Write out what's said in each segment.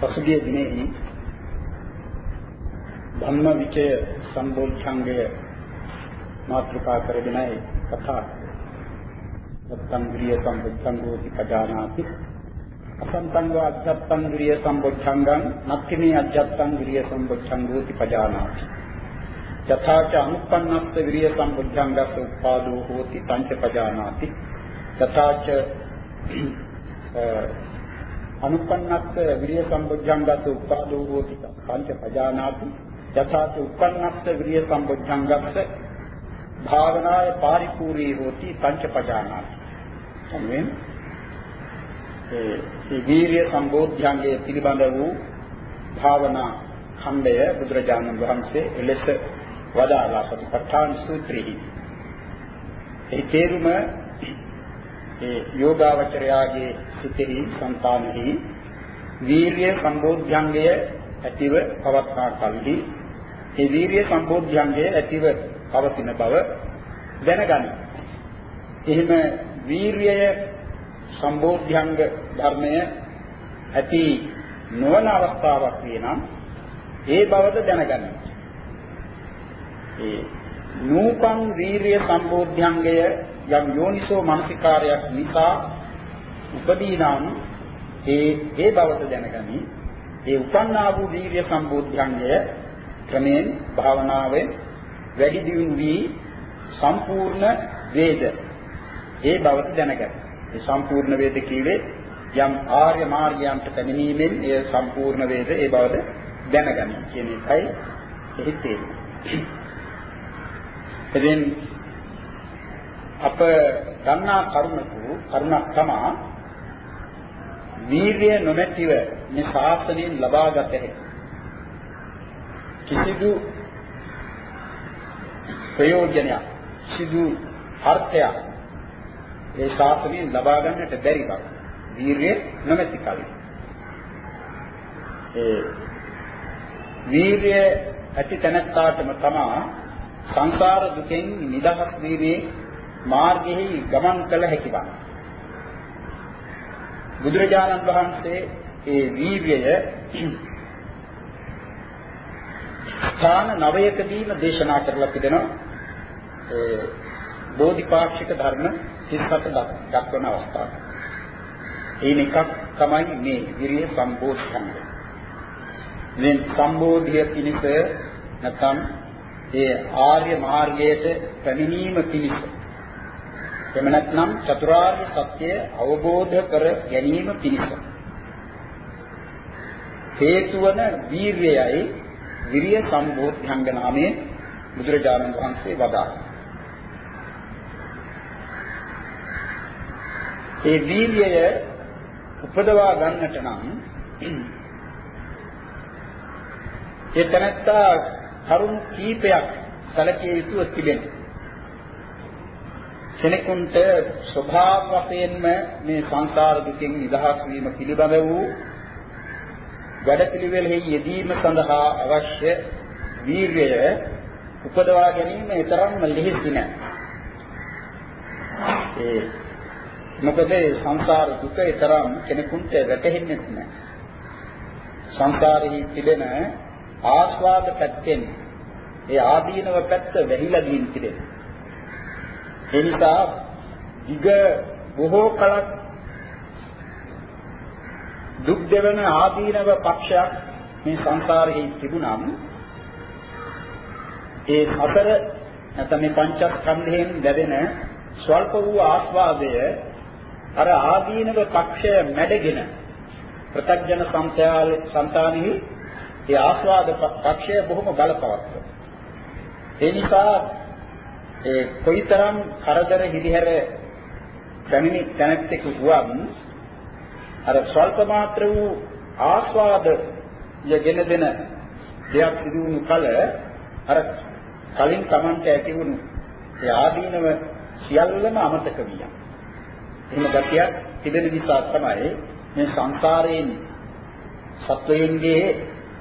පසුගිය දිනේ ධම්ම විචය සම්බෝධ්‍යංගය මාතෘකා කරගෙනයි කතා සත්තං විරිය සම්බුද්ධංගෝති පජානාති. අසන්තං අජ්ජත්තං විරිය සම්බුද්ධංගං නක්ඛිනේ අජ්ජත්තං විරිය සම්බුද්ධංගෝති පජානාති. යථාච අනුප්පන්නස්ස විරිය සම්බුද්ධංගස්ස උපාදෝ හෝති පංච පජානාති. යථාච අනුප්පන්නස්ස විරිය සම්බුද්ධංගස්ස උපාදෝ හෝති පංච පජානාති යථාච උප්පන්නස්ස විරිය සම්බුද්ධංගස්ස භාවනාය පාරිපූර්ණී හෝති පංච පජානාති සම්මෙන් ඒ වීර්ය සම්බෝධ්‍යංගයේ පිළිබඳ වූ භාවනා ඛණ්ඩය බුදුරජාණන් වහන්සේ එලෙස වදාළා සතිපට්ඨාන සූත්‍රයේ. ඒ තේරුම ඒ යෝගාවචරයාගේ සිතෙහි సంతානෙහි වීර්ය සම්බෝධ්‍යංගය ඇතිව පවත්නා කල්හි ඒ වීර්ය සම්බෝධ්‍යංගය ඇතිව පවතින බව දැනගන්න. එහෙම වීර්යය සම්බෝධ්‍යංග ධර්මය ඇති නොවන අවස්ථාවක් වෙනම් ඒ බවද දැනගන්න. ඒ නූපං වීරිය සම්බෝධ්‍යංගය යම් යෝනිසෝ මානසිකාරයක් නිසා උපදී නම් ඒ ඒ බවද දැනගනි. ඒ උපන්නා වූ වීරිය සම්බෝධ්‍යංගය ක්‍රමෙන් භාවනාවෙන් වැඩි දියුණු වී සම්පූර්ණ වේද ඒ බවද දැනගන්න. ඒ සම්පූර්ණ වේද කීවේ යම් ආර්ය මාර්ගයන්ට පැමිණීමෙන් එය සම්පූර්ණ වේද ඒ බවද දැනගන්න කියන එකයි එහි තේරුම. එදින් අප ගන්නා කරුණකු කරුණක් තමා වීර්ය නොමැතිව මේ ශාසනයෙන් ලබාගත හැකි. කිසිදු ප්‍රයෝජනයක් සිදු අර්ථයක් ඒ ශාසනයෙන් ලබා ගන්නට බැරි බව. වීරිය නොමැති කලින් ඒ වීරිය ඇති තැනැත්තාටම තමා සංසාර දුකෙන් නිදහස් වීමේ මාර්ගෙහි ගමන් කළ හැකි වන්නේ බුදුරජාණන් වහන්සේ ඒ වීර්යය ස්ථාන නවයකදීම දේශනා කරලා තිබෙනවා ඒ බෝධිපාක්ෂික ධර්ම 37 දක්වන අවස්ථාව. ඒන එකක් තමයි මේ විරිය සම්බෝධිසංගය. මේ සම්බෝධිය පිණිස නැත්නම් ඒ ආර්ය මාර්ගයට පැමිණීම පිණිස එහෙම නැත්නම් චතුරාර්ය සත්‍ය අවබෝධ කර ගැනීම පිණිස හේතු වන වීර්යයයි විරිය සම්බෝධ්‍යංග නාමයෙන් බුදුරජාණන් වහන්සේ වදාළා. ඒ වීර්යය උපදවා ගන්නට නම් ඒ තනත්තා කරුණු කීපයක් සැලකිය යුතුව තිබෙනවා. කෙනෙකුට ස්වභාව වශයෙන්ම මේ සංසාර දුකින් නිදහස් වීම පිළිබඳ වූ වැඩපිළිවෙලෙහි යෙදීම සඳහා අවශ්‍ය වීර්යය උපදවා ගැනීම තරම්ම ලිහිසි නෑ. ඒ මොකද සංසාර දුක තරම් කෙනෙකුට වැටහෙන්නේ නැහැ. සංසාරෙහි තිබෙන ආස්වාද පැත්තෙන් ඒ ආදීනව පැත්ත වැහිලා ගින් තිබෙනවා. ඒ නිසා දිග බොහෝ කලක් දුක් දෙවන ආදීනව පක්ෂයක් මේ සංසාරෙහි තිබුණම් ඒ හතර නැත්නම් මේ පංචස්කන්ධයෙන් ලැබෙන ස්වල්ප වූ ආස්වාදය අර ආදීනව පක්ෂය මැඩගෙන ප්‍රත්‍යජන සංත්‍යාල సంతානෙහි ඒ ආස්වාද පක්ෂය බොහොම බලපවත්ව. ඒ නිසා ඒ කොයිතරම් කරදර හිරිහැර දැනෙන තැනකට වුවන් අර ස්වල්ප මාත්‍ර වූ ආස්වාද යගෙන දෙන දෙයක් සිදු වුණු කල අර කලින් Tamanට ඇති වුණු ඒ ආදීනව සියල්ලම අමතක විය. එහෙම ගැතියක් තිබෙන නිසා තමයි මේ සංසාරයෙන් සත්වයන්ගේ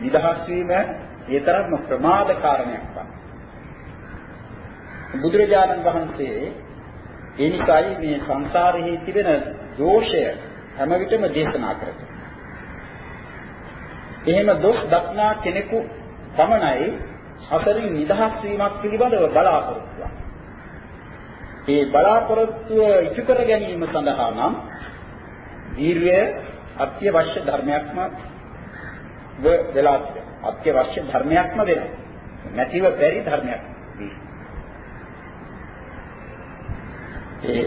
නිදහස් වීම ඒ තරම්ම ප්‍රමාද කාරණයක් වන්නේ. බුදුරජාණන් වහන්සේ ඒ නිසායි මේ සංසාරෙහි තිබෙන දෝෂය හැම විටම දේශනා කරන්නේ. එහෙම දොස් දක්නා කෙනෙකු පමණයි හතරින් නිදහස් වීමක් පිළිබඳව බලාපොරොත්තු වෙනවා. ඒ බලාපොරොත්තුව ඉටු කර ගැනීම සඳහා නම් දීර්ඝය අත්‍යවශ්‍ය ධර්මයක්ම වෙලා අත්‍යවශ්‍ය ධර්මයක්ම වෙනවා. නැතිව බැරි ධර්මයක්. ඒ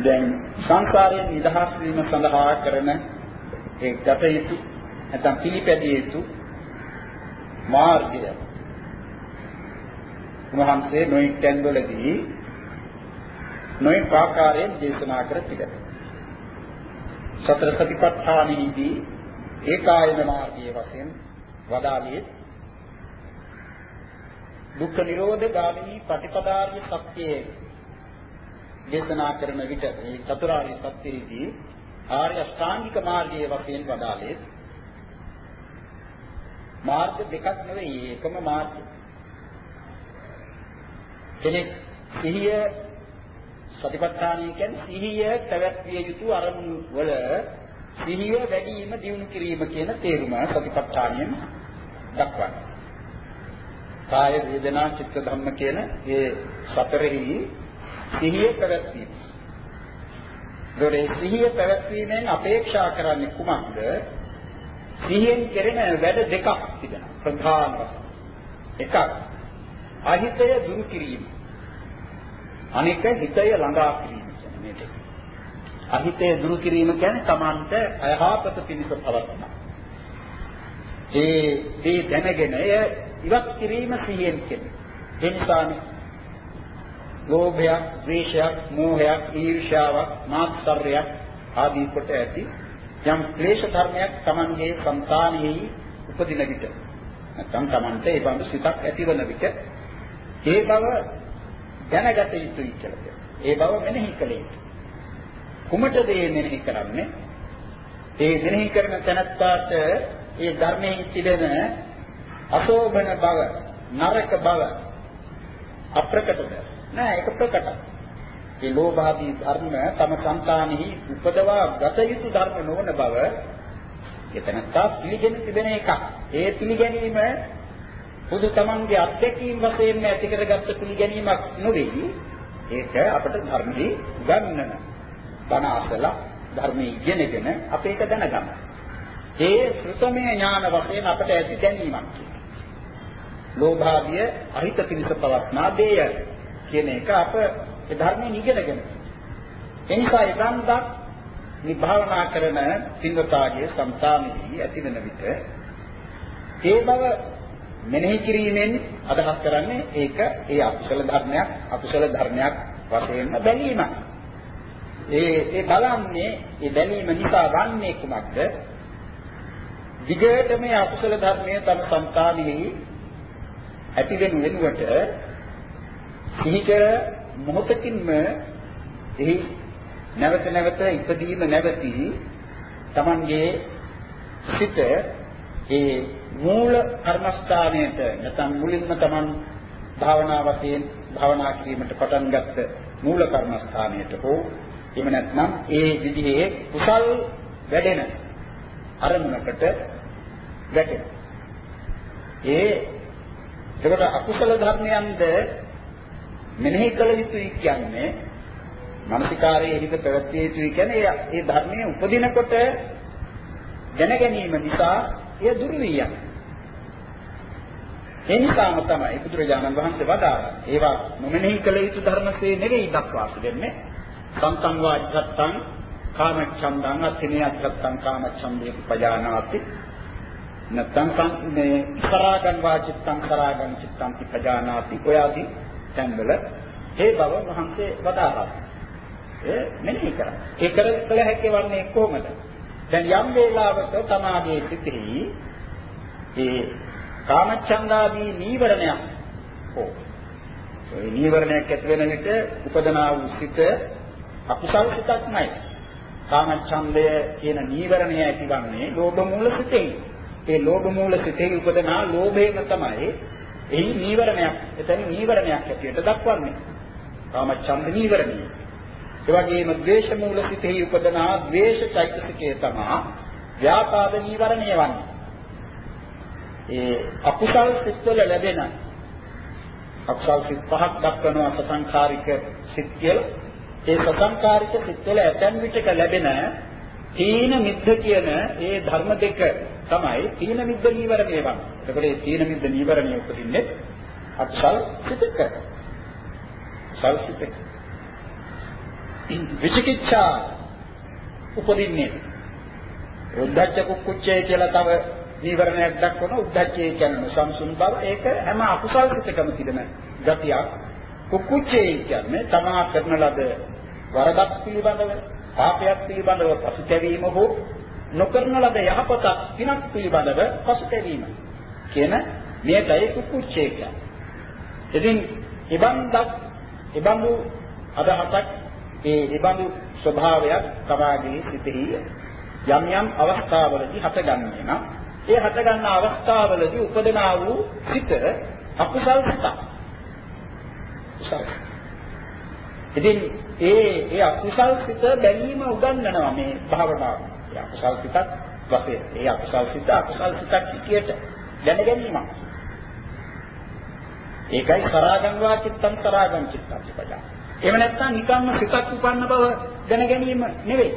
දැන් සංසාරයෙන් නිදහස් වීම සඳහා කරන ඒ ගත යුතු නැත්නම් පිළිපැදිය යුතු මාර්ගය මහන්සේ නොයෙක් තැන්වලදී නොයෙක් ආකාරයෙන් දේශනා කර තිබෙනවා. සතර සතිපට්ඨානෙහිදී ඒකායන මාර්ගයේ වශයෙන් වදාළේ දුක්ඛ නිරෝධ ගාමිනී ප්‍රතිපදාර්ය සත්‍යයේ දේශනා කරන විට මේ චතුරාර්ය සත්‍යෙහිදී ආර්ය අෂ්ටාංගික මාර්ගයේ වශයෙන් වදාළේ මාර්ග දෙකක් නෙවෙයි එකම මාර්ගය. කෙනෙක් සිහිය සතිපට්ඨානය කියන්නේ සිහිය පැවැත්විය යුතු අරමුණු වල සිහිය වැඩි වීම දියුණු කිරීම කියන තේරුම සතිපට්ඨානයෙන් දක්වනවා. කාය වේදනා චිත්ත ධම්ම කියන මේ සතරෙහි සිහිය පැවැත්වීම. දොරේ සිහිය පැවැත්වීමෙන් අපේක්ෂා කරන්නේ කුමක්ද? සිහියෙන් කෙරෙන වැඩ දෙකක් තිබෙනවා. ප්‍රධාන එකක් අහිතය දුරු කිරීම. අනික හිතය ළඟා කිරීම කියන මේ දෙක. අහිතය දුරු කිරීම කියන්නේ Tamante අයහපත පිණිස පවත්න. ඒ ඒ දැනගෙන එය ඉවත් කිරීම සිහියෙන් කෙරේ. ඒ නිසානේ ලෝභයක්, ද්වේෂයක්, මෝහයක්, ඊර්ෂ්‍යාවක්, මාත්සර්යයක් ආදී කොට ඇති යම් ක්ලේශ ධර්මයක් Tamanගේ సంతානෙහි උපදින විට නැත්නම් Tamante ඒ බඳු සිතක් ඇතිවන විට ඒ බව දැනගත යුතුයි කියලා. ඒ බව මෙනෙහි කළ යුතුයි. කුමටද මේ මෙනෙහි කරන්නේ? ඒ මෙනෙහි කරන තැනත්තාට ඒ ධර්මයේ තිබෙන අශෝභන බව, නරක බව අප්‍රකටද? නෑ ඒක ප්‍රකටයි. ඒ ලෝභාදී ධර්ම තම సంతානෙහි උපදවා ගත යුතු ධර්ම නොවන බව එතනත්තා පිළිගෙන තිබෙන එකක්. ඒ පිළිගැනීම පොදු තමන්ගේ අත්දැකීම් වශයෙන් ඇති කරගත්ත පිළිගැනීමක් නෙවෙයි. ඒක අපට ධර්මදී ගන්නන. බණ අසලා ධර්මයේ ඉගෙනගෙන අප ඒක දැනගන්න. ඒ ශ්‍රුතමය ඥාන වශයෙන් අපට ඇති දැනීමක්. ලෝභාදිය අහිත පිණිස පවත්නා දේය කියන එක අප ඒ ධර්මයෙන් ඉගෙනගෙන. ඒ නිසා ඊගම්දා මේ භාවනා කරන සින්වතාගේ සම්පාමෙහි ඇතිවන විට ඒ බව මෙනෙහි කිරීමෙන් අදහස් කරන්නේ ඒක ඒ අකුසල ධර්මයක් අකුසල ධර්මයක් වශයෙන්ම බැලීමක්. ඒ ඒ බලන්නේ ඒ බැලීම නිසා වන්නේ කුමක්ද? දිගට මේ අකුසල ධර්මය තම සංකාමෙහි ඇති වෙන වෙනුවට සිහිකර මොහොතකින්ම එහි නැවත නැවත ඉදීම නැවති තමන්ගේ සිත ඒ මූල කර්මස්ථානයට නැත්නම් මුලින්ම තමන් භාවනා වශයෙන් භාවනා කිරීමට පටන් ගත්ත මූල කර්මස්ථානයට හෝ එහෙම නැත්නම් ඒ විදිහේ කුසල් වැඩෙන අරමුණකට වැටෙන. ඒ එතකොට අකුසල ධර්මයන්ද මෙනෙහි කළ යුතුයි කියන්නේ මානසිකාරයේ හිත පැවැත්විය යුතුයි කියන්නේ ඒ ධර්මයේ උපදිනකොට දැන ගැනීම නිසා එය දුරු වී යනවා. ඒ නිසාම තමයි බුදුරජාණන් වහන්සේ වදාළා. ඒවා නොමෙනෙහි කළ යුතු ධර්මසේ නෙවෙයි දක්වා තිබෙන්නේ. සම්තං වාජ්ජත්තං කාමච්ඡන්දං අත්ථිනිය අත්ථත්තං කාමච්ඡන්දේ පජානාති නැත්නම් මේ සරාගං වාචිත්තං සරාගං චිත්තං පජානාති ඔය ආදී තැන්වල ඒ බව මහන්සේ වදාහා. ඒ මෙනෙහි කරා. ඒ කර කළ හැකි වන්නේ කොහොමද? දැන් යම් වේලාවක තමාගේ සිතෙහි ඒ කාමච්ඡන්දාදී නීවරණයක් හෝ ඒ නීවරණයක් ඇති වෙන විට උපදනා වූ සිත අකුසල් සිතක් නයි. කාමච්ඡන්දය කියන නීවරණය ඇතිවන්නේ ලෝභ මූල සිතෙන්. ඒ ලෝභ මූල සිතෙහි උපදනා ලෝභයම තමයි එහි නීවරණයක්. එතන නීවරණයක් ඇටියට දක්වන්නේ. කාමච්ඡන්ද නීවරණය. ඒ වගේම ද්වේෂ මූල සිතෙහි උපදනා ද්වේෂ චෛතසිකය තමයි ව්‍යාපාද නීවරණය වන්නේ. ඒ අකුසල් සිත්වල ලැබෙන අකුසල් සිත් පහක් දක්වනවා සසංකාරික සිත් කියලා. ඒ සසංකාරික සිත්වල ඇතැම් විටක ලැබෙන තීන මිද්ද කියන ඒ ධර්ම දෙක තමයි තීන මිද්ද නීවරණය වන්නේ. එතකොට මේ තීන මිද්ද නීවරණය උපදින්නේ අකුසල් සිතක. අකුසල් සිතක. විචිකිච්ඡා උපදින්නේ උද්ධච්ච කුක්කුච්චය කියලා තව නීවරණයක් දක්වන උද්ධච්චය කියන්නේ සංසුන් බව ඒක හැම අකුසල් සිතකම තිබෙන ගතියක් කුක්කුච්චය කියන්නේ තමා කරන ලද වරදක් පිළිබඳව පාපයක් පිළිබඳව පසුතැවීම හෝ නොකරන ලද යහපතක් පිනක් පිළිබඳව පසුතැවීම කියන මේකයි කුක්කුච්චය කියන්නේ. ඉතින් ඉබන්දක් ඉබඳු අදහසක් ඒ ඉබඳු ස්වභාවයක් තමාගේ සිතෙහි යම් යම් අවස්ථාවලදී හටගන්නේ නම් ඒ හටගන්න අවස්ථාවලදී උපදනා වූ සිත අකුසල් සිතක්. ඉතින් ඒ ඒ අකුසල් සිත බැලීම උගන්වනවා මේ භාවනාව. ඒ අකුසල් සිතක් වශයෙන් ඒ අකුසල් සිත අකුසල් සිතක් සිටියට දැන ගැනීමක්. ඒකයි සරාගං වා චිත්තං සරාගං චිත්තං පදා. එහෙම නැත්නම් නිකම්ම සිතක් උපන්න බව දැන ගැනීම නෙවෙයි.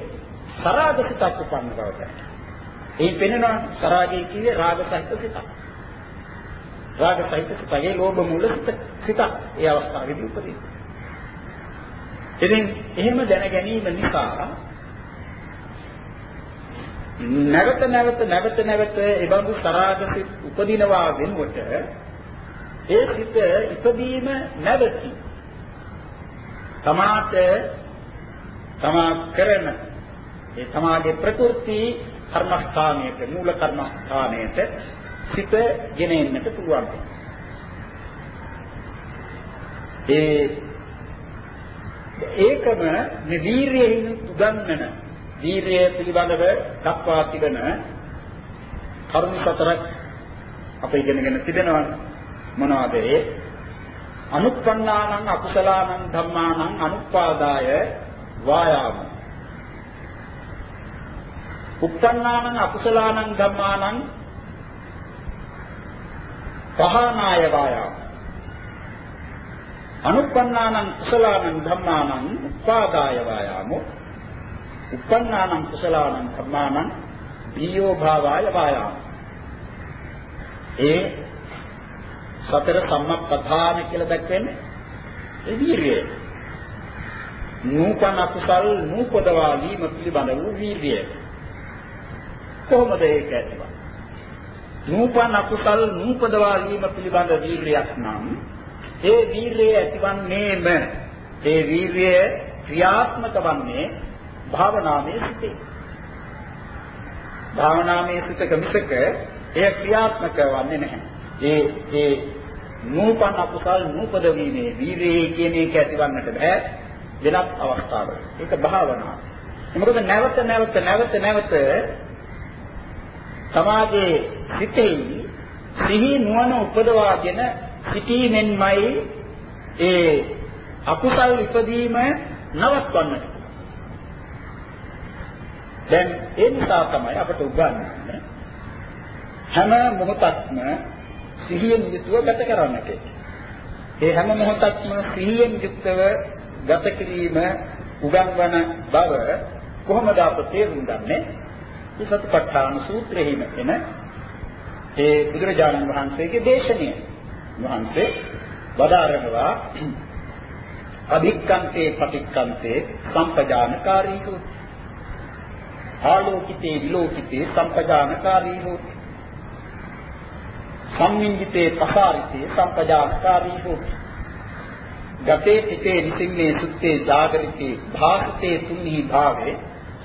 සරාග සිතක් උපන්න බව දැන. ඒ පෙනෙනවා සරාගය කියන්නේ රාග සහිත සිතක්. රාග සහිත සිතගේ ලෝභ මූල සිත සිතක්. ඒ අවස්ථාවේදී උපදින. ඉතින් එහෙම දැන ගැනීම නිසා නැවත නැවත නැවත නැවත ඒ බඳු සරාග සිත් උපදිනවා වෙනුවට ඒ සිත ඉපදීම නැවති තමාට තමා කරන ඒ තමාගේ ප්‍රකෘති කර්මස්ථානයට මූල කර්මස්ථානයට සිත ගෙන එන්නට පුළුවන්. ඒ ඒකම මේ වීරියෙන් උගන්වන වීරිය පිළිබඳව දක්වා තිබෙන කරුණු සතරක් අප ඉගෙනගෙන තිබෙනවා. මොනවද ඒ? අනුත්පන්නානං අකුසලානං ධම්මානං අනුපාදාය වායාම. උප්පන්නානං අකුසලානං ධම්මානං පහනාය වායාම. අනුප්පන්නානං කුසලානං ධම්මානං උපාදාය වායාම. උප්පන්නානං කුසලානං ධම්මානං බියෝ භාවාය වායාම ඒ සතර සම්මප්පදාන කියලා දැක්වෙන්නේ ඒ වීරිය. නූපන අකුසල් නූපදවා වීම පිළිබඳ වූ වීරිය. කොහොමද ඒක ඇතිවන්නේ? නූපන අකුසල් නූපදවා වීම පිළිබඳ වීරියක් නම් ඒ වීරිය ඇතිවන්නේම ඒ වීරිය ක්‍රියාත්මක වන්නේ භාවනාමය සිටේ. භාවනාමය සිටක මිසක එය ක්‍රියාත්මක වන්නේ නැහැ. ඒ ඒ නූපන් අකුසල් නූපද වීමේ වීරිය කියන එක ඇතිවන්නට බෑ වෙනත් අවස්ථාවක. ඒක භාවනාව. මොකද නැවත නැවත නැවත නැවත සමාජයේ සිටෙහි සිහි නුවණ උපදවාගෙන සිටීමෙන්මයි ඒ අකුසල් ඉපදීම නවත්වන්නට. දැන් ඒ නිසා තමයි අපට උගන්වන්නේ හැම මොහොතක්ම සිහියෙන් යුතුව ගත කරන්නට. ඒ හැම මොහොතක්ම සිහියෙන් යුක්තව ගත කිරීම උගන්වන බව කොහොමද අප තේරුම් ගන්නේ? මේ සතිපට්ඨාන සූත්‍රයේම එන ඒ බුදුරජාණන් වහන්සේගේ දේශනය. වහන්සේ වදාරනවා අධික්කන්තේ පටික්කන්තේ සම්පජානකාරී හොති. ආලෝකිතේ විලෝකිතේ සම්පජානකාරී හොති. සම්මිංජිතේ පසාරිතේ සම්පජානකාරී හොති. ගතේ පිටේ නිසින්නේ සුත්තේ ජාගරිතේ භාසිතේ තුන්හි භාවේ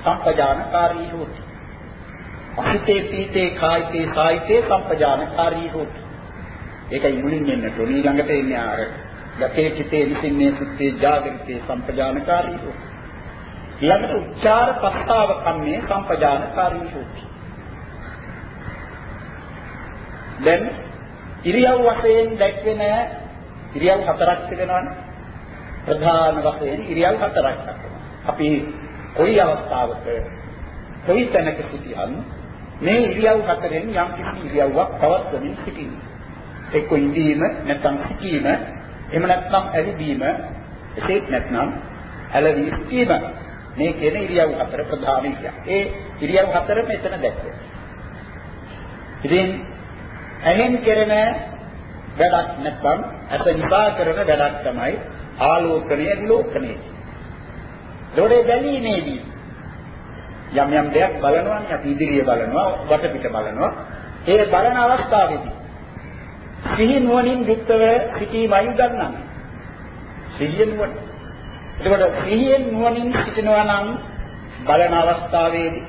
සම්පජානකාරී හොති. අහිතේ පීතේ කායිතේ සායිතේ සම්පජානකාරී හොති. ඒකයි මුලින් එන්නට ඕනේ ළඟට එන්නේ ආර. ගතේ පිටේ නිසින්නේ සුත්තේ ජාගරිතේ සම්පජානකාරී හොති. ඊළඟට උච්චාර ප්‍රස්තාව කම්මේ සම්පජානකාරී හොති. දැන් ඉරියව් වශයෙන් දැක්වෙන ඉරියව් හතරක් තිබෙනවානේ. ප්‍රධාන වශයෙන් ඉරියව් හතරක් දක්වනවා. අපි කොයි අවස්ථාවක කොයි තැනක සිටියන් මේ ඉරියව් හතරෙන් යම් කිසි ඉරියව්වක් පවත්වමින් සිටින්නේ. එක්ක ඉඳීම නැත්නම් සිටීම එහෙම නැත්නම් ඇවිදීම එසේත් නැත්නම් ඇලවී සිටීම මේ කියන ඉරියව් හතර ප්‍රධාන ඉරියව්. ඒ ඉරියව් හතර මෙතන දැක්කේ. ඉතින් ඇහෙන් කෙරෙන වැඩක් නැත්නම් අත නිපා කරන වැඩක් තමයි ආලෝකණය විලෝකණය. ඒකේ බැලීමේදී යම් යම් දෙයක් බලනවා අපි ඉදිරිය බලනවා වටපිට බලනවා ඒ බලන අවස්ථාවේදී සිහි නුවණින් යුක්තව සිටීමයි ගන්නවා. සිහිය නුවණ. එතකොට සිහියෙන් නුවණින් සිටිනවා නම් බලන අවස්ථාවේදී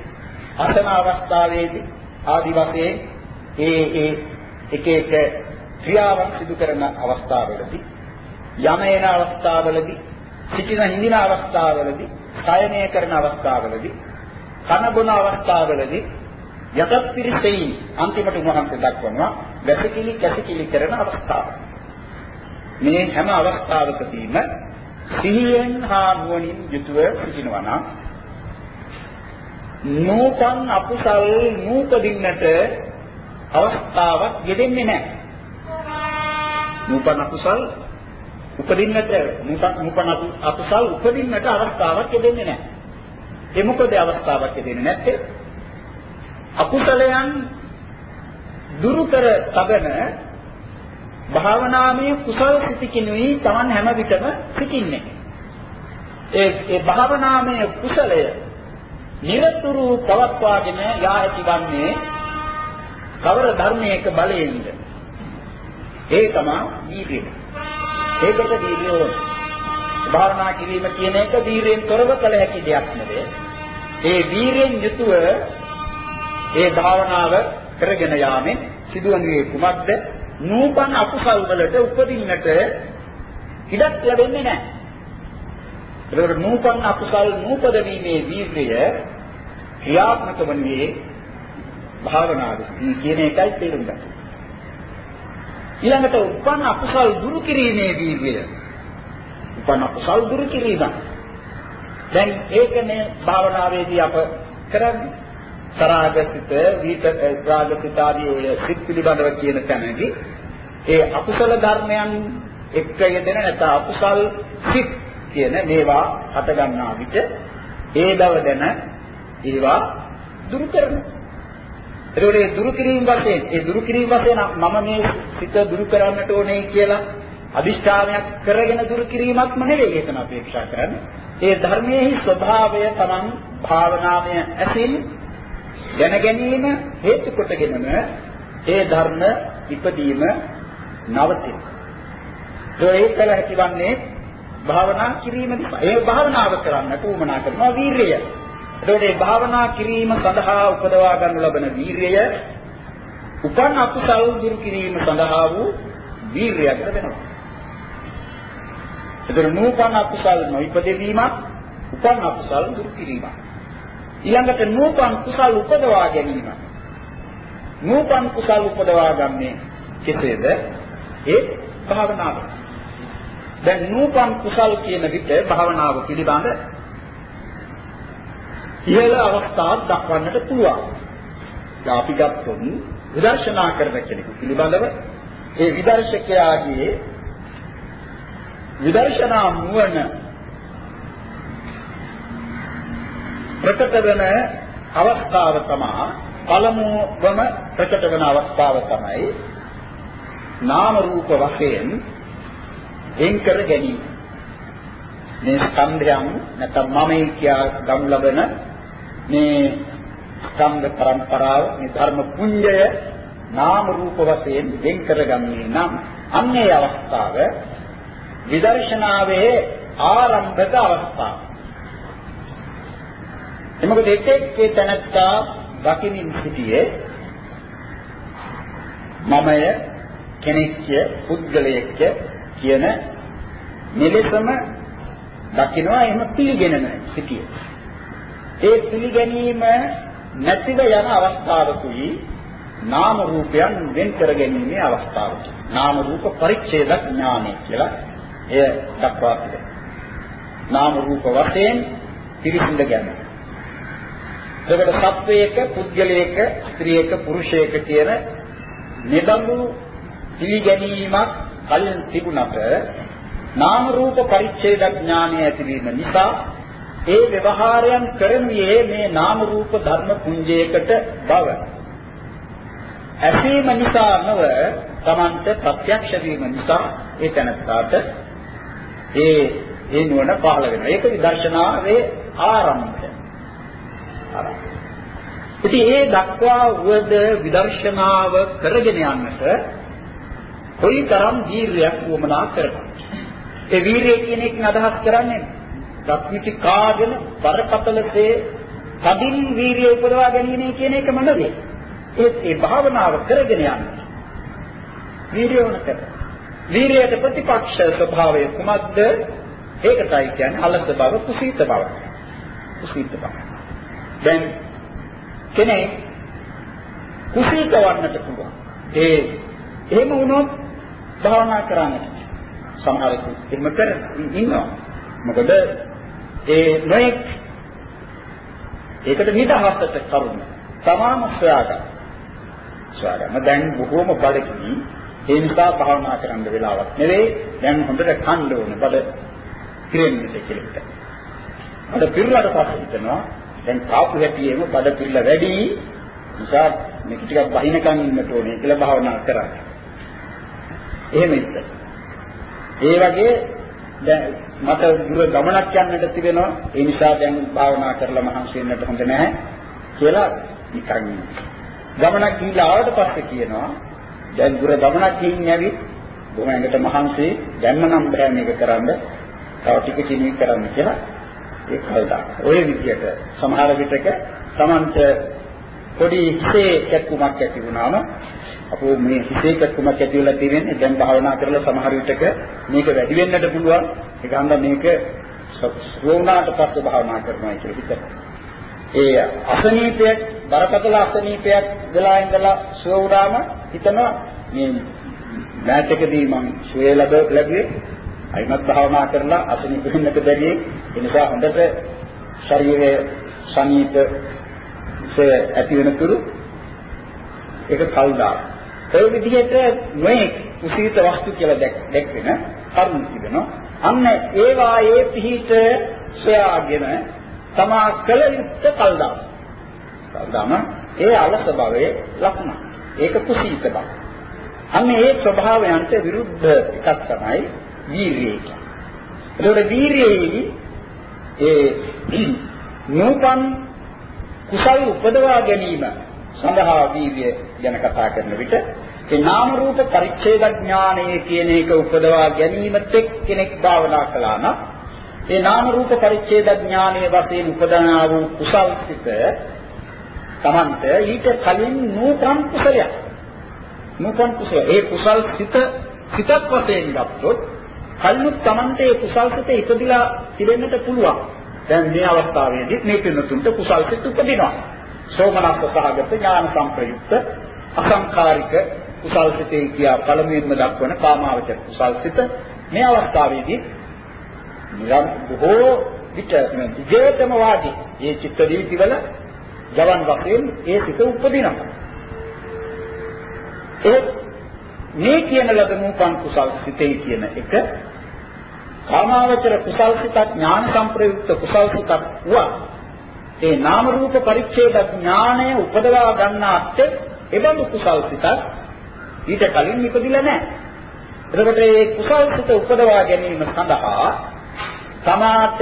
අසන අවස්ථාවේදී ආදි වශයෙන් ඒ ඒ එක එක ක්‍රියාවන් සිදු කරන අවස්ථාවලදී යම එන අවස්ථාවලදී සිටින හිඳින අවස්ථාවලදී සයනය කරන අවස්ථාවලදී කන බොන අවස්ථාවලදී යටත් පිරිසෙයි අන්තිමට උන්වහන්සේ දක්වනවා වැසිකිලි කැසිකිලි කරන අවස්ථාව. මේ හැම අවස්ථාවකදීම සිහියෙන් හා නුවණින් යුතුව සිටිනවා නම් නූපන් අකුසල් නූපදින්නට අවස්ථාවක් යෙදෙන්නේ නැහැ. නූපන් අකුසල් උපදින්නට නූපන් අකුසල් උපදින්නට අවස්ථාවක් යෙදෙන්නේ නැහැ. ඒ මොකද අවස්ථාවක් යෙදෙන්නේ නැත්තේ? අකුසලයන් දුරු කර තබන භාවනාමය කුසල සිතිකිනුයි Taman හැම විටම සිටින්නේ. ඒ ඒ භාවනාමය කුසලය නිරතුරු පවත්වාගෙන යා ඇති වන්නේ කවර ධර්මයක බලයෙන්ද? ඒ තමයි වීර්යය. ඒකට වීර්යය ඕන. භාවනා කිරීම කියන එක වීර්යෙන් තොරව කළ හැකි දෙයක් නෙවෙයි. ඒ වීර්යෙන් යුතුව ඒ භාවනාව කරගෙන යාමෙන් සිදුවන්නේ කුමක්ද? නූපන් අකුසල් වලට උපදින්නට ඉඩක් ලැබෙන්නේ නැහැ. ඒකට නූපන් අකුසල් නූපද වීමේ වීර්යය ක්‍රියාත්මක වන්නේ භාවනාවේ කියන එකයි තේරුම් ගන්න. ඊළඟට උපන් අකුසල් දුරු කිරීමේ වීර්යය. උපන් අකුසල් දුරු කිරීම. දැන් ඒකනේ භාවනාවේදී අප කරන්නේ. සරාගසිත, විත රාගසිත ආදී ඔය සිත් පිළිබඳව කියන තැනදී ඒ අකුසල ධර්මයන් එක්ක යෙදෙන නැත්නම් අකුසල් සිත් කියන මේවා හට ගන්නා විට ඒ බව දැන ඒවා දුරු කරනවා. ඒකෝට ඒ දුරු කිරීම වශයෙන් ඒ දුරු කිරීම වශයෙන් මම මේ සිත දුරු කරන්නට ඕනේ කියලා අදිෂ්ඨානයක් කරගෙන දුරු කිරීමක්ම නෙවෙයි ඒකන අපේක්ෂා කරන්නේ. ඒ ධර්මයේ ස්වභාවය Taman භාවනාමය ඇසින් දැන ගැනීම හේතු කොටගෙනම ඒ ධර්ම ඉපදීම නවතින. ඒකල හැකිවන්නේ භාවනා කිරීම නිසා. ඒ භාවනාව කරන්නට උවමනා කරනවා වීරිය. එතකොට මේ භාවනා කිරීම සඳහා උපදවා ගන්න ලබන වීරිය උපන් අකුසල් දුරු කිරීම සඳහා වූ වීරියකට වෙනවා. එතකොට නූපන් අකුසල් නොයිපදෙවීමක් උපන් අකුසල් දුරු කිරීමක්. ඊළඟට නූපන් කුසල් උපදවා ගැනීම. නූපන් කුසල් උපදවා ගන්නේ කෙසේද? ඒ භාවනාව. දැන් නූපන් කුසල් කියන විට භාවනාව පිළිබඳ ඉහළ අවස්ථාවක් දක්වන්නට පුළුවන්. අපි ගත්තොත් විදර්ශනා කරන කෙනෙකු පිළිබඳව ඒ විදර්ශකයාගේ විදර්ශනා නුවණ ප්‍රකට වෙන අවස්ථාව තමයි පළමුවම ප්‍රකට වෙන අවස්ථාව තමයි නාම රූප වශයෙන් එන් කර ගැනීම. මේ ස්කන්ධයන් නැත්නම් මමයි කියා ගම් ලබන මේ ස්කන්ධ પરම්පරාව මේ ධර්ම පුඤ්ජය නාම රූප වශයෙන් වෙන් කරගන්නේ නම් අන්නේ අවස්ථාව විදර්ශනාවේ ආරම්භක අවස්ථාව. එමකද එතෙක් ඒ තනත්තා දකිනින් සිටියේ මමය කෙනෙක්ය පුද්ගලයෙක්ය කියන මෙලෙසම දකිනවා එහෙම පිළිගෙනම සිටියේ. ඒ පිළිගැනීම නැතිව යන අවස්ථාවකුයි නාම රූපයන් වෙන් කර ගැනීමේ අවස්ථාවක. නාම රූප පරිච්ඡේද ඥානය කියලා එය දක්වා තිබෙනවා. නාම රූප වශයෙන් පිරිසිඳ ගැනීම. එතකොට සත්වයක, පුද්ගලයක, ස්ත්‍රියක, පුරුෂයක කියන නිබඳු පිළිගැනීමක් කලින් තිබුණට නාම රූප පරිච්ඡේද ඥානය ඇතිවීම නිසා ඒ ව්‍යවහාරයන් කරන්නේ මේ නාම රූප ධර්ම පුඤ්ජයකට බව. ඇසීම නිසා නොව Tamante ප්‍රත්‍යක්ෂ වීම නිසා ඒ තැනත්තාට ඒ ඒ නුවණ පහළ වෙනවා. ඒක විදර්ශනාවේ ආරම්භය. ආරම්භය. ඉතින් ඒ දක්වා වද විදර්ශනාව කරගෙන යන්නට කොයිතරම් දීර්යයක් වමනා කරනවා. ඒ වීරිය කියන එකෙන් අදහස් කරන්නේ දක්විති කාගෙන බරපතලසේ කදින් වීරිය උපදවා ගැනීම කියන එකම නෙවෙයි. ඒත් ඒ භාවනාව කරගෙන යන්න. වීරිය වුණ කර. වීරියට ප්‍රතිපක්ෂ ස්වභාවය කුමක්ද? ඒකටයි කියන්නේ අලස බව කුසීත බව. කුසීත බව. දැන් කෙනෙක් කුසීත වන්නට පුළුවන්. ඒ එහෙම වුණොත් භාවනා කරන්නට සමහරෙකු එහෙම කර ඉන්නවා. මොකද ඒ නොඑක් ඒකට නිදහසට කරුණ තමාම සොයාගන්න. සොයාගන්න දැන් බොහෝම බඩගිනි ඒ නිසා භාවනා කරන්න වෙලාවක් නෙවෙයි දැන් හොඳට කන්න ඕනේ බඩ පිරෙන්නට කියලා. අද පිරලට පස්සේ හිතනවා දැන් කාපු හැටියෙම බඩ පිරල වැඩි නිසා මේක ටිකක් බහිනකන් ඉන්නට ඕනේ කියලා භාවනා කරන්නේ. එහෙම ඉන්න. ඒ වගේ දැන් මට දුර ගමනක් යන්නට තිබෙනවා ඒ නිසා දැන් භාවනා කරලා මහන්සි වෙන්නට හොඳ නැහැ කියලා නිකන් ගමනක් ගිහිල්ලා ආවට පස්සේ කියනවා දැන් දුර ගමනක් ගිහින් ඇවිත් බොහොම ඇඟට මහන්සි දැම්ම නම් බෑ මේක කරන්න තව ටික කිනී කරන්න කියලා ඒ කල්දා ඔය විදිහට සමහර විටක Tamanට පොඩි හිතේ කැක්කුමක් ඇති වුණාම අපෝ මේ හිතේ කැක්කුමක් ඇති වෙලා තියෙන්නේ දැන් භාවනා කරලා සමහර විටක මේක වැඩි වෙන්නට පුළුවන්. ඒක හන්ද මේක වුණාට පස්සේ භාවනා කරනවා කියලා හිතනවා. ඒ අසනීපයක් බරපතල අසනීපයක් වෙලා ඉඳලා සුව වුණාම හිතනවා මේ මෑත් එකදී මම සුවේ ලැබ ලැබුවේ අයිමත් භාවනා කරලා අසනීප වෙන්නට බැරි ඒ නිසා හොඳට ශරීරයේ සනීප ඇති වෙන තුරු ඒක කල්දා. ඒ විදිහට මේ කුසීත වස්තු කියලා දැක්වෙන කරුණු තිබෙනවා. අන්න ඒවායේ පිහිට සොයාගෙන තමා කල යුත්තේ කල්දා. කල්දාම ඒ අලස භවයේ ලක්ෂණ. ඒක කුසීත බව. අන්න ඒ ස්වභාවයන්ට විරුද්ධ එකක් තමයි වීරිය කියන්නේ. ඒතකොට වීරියේ ඒ නූපන් කුසල් උපදවා ගැනීම සඳහා වීර්ය ගැන කතා කරන විට ඒ නාම රූප පරිච්ඡේද ඥානය කියන එක උපදවා ගැනීමත් කෙනෙක් භාවනා කළා නම් ඒ නාම රූප පරිච්ඡේද ඥානයේ වශයෙන් උපදනා වූ කුසල් සිත තමන්ට ඊට කලින් නූපන් කුසලයක් නූපන් කුසල ඒ කුසල් සිත සිතක් වශයෙන් ගත්තොත් කල්ුත් තමන්ට ඒ කුසල් සිත ඉපදිලා තිබෙන්නට පුළුවන් දැන් මේ අවස්ථාවේදී මේ පින්නතුන්ට කුසල් සිත් උපදිනවා. සෝමනස්ස සහගත ඥාන සංප්‍රයුක්ත අසංකාරික කුසල් සිතේ කියා පළමුවෙන්ම දක්වන කාමාවචර කුසල් සිත මේ අවස්ථාවේදී නිරම් බොහෝ විට විජේතම වාදී මේ චිත්ත දීතිවල ජවන් වශයෙන් ඒ සිත උපදිනවා. ඒ මේ කියන ලද නූපන් කුසල් සිතේ කියන එක කාමාවචර කුසල් සිතක් ඥාන සංප්‍රයුක්ත කුසල් සිතක් වුණා. ඒ නාම රූප පරිච්ඡේද ඥානය උපදවා ගන්නාත් එබඳු කුසල් සිතක් ඊට කලින් ඉපදිලා නැහැ. එතකොට මේ කුසල් සිත උපදවා ගැනීම සඳහා තමාට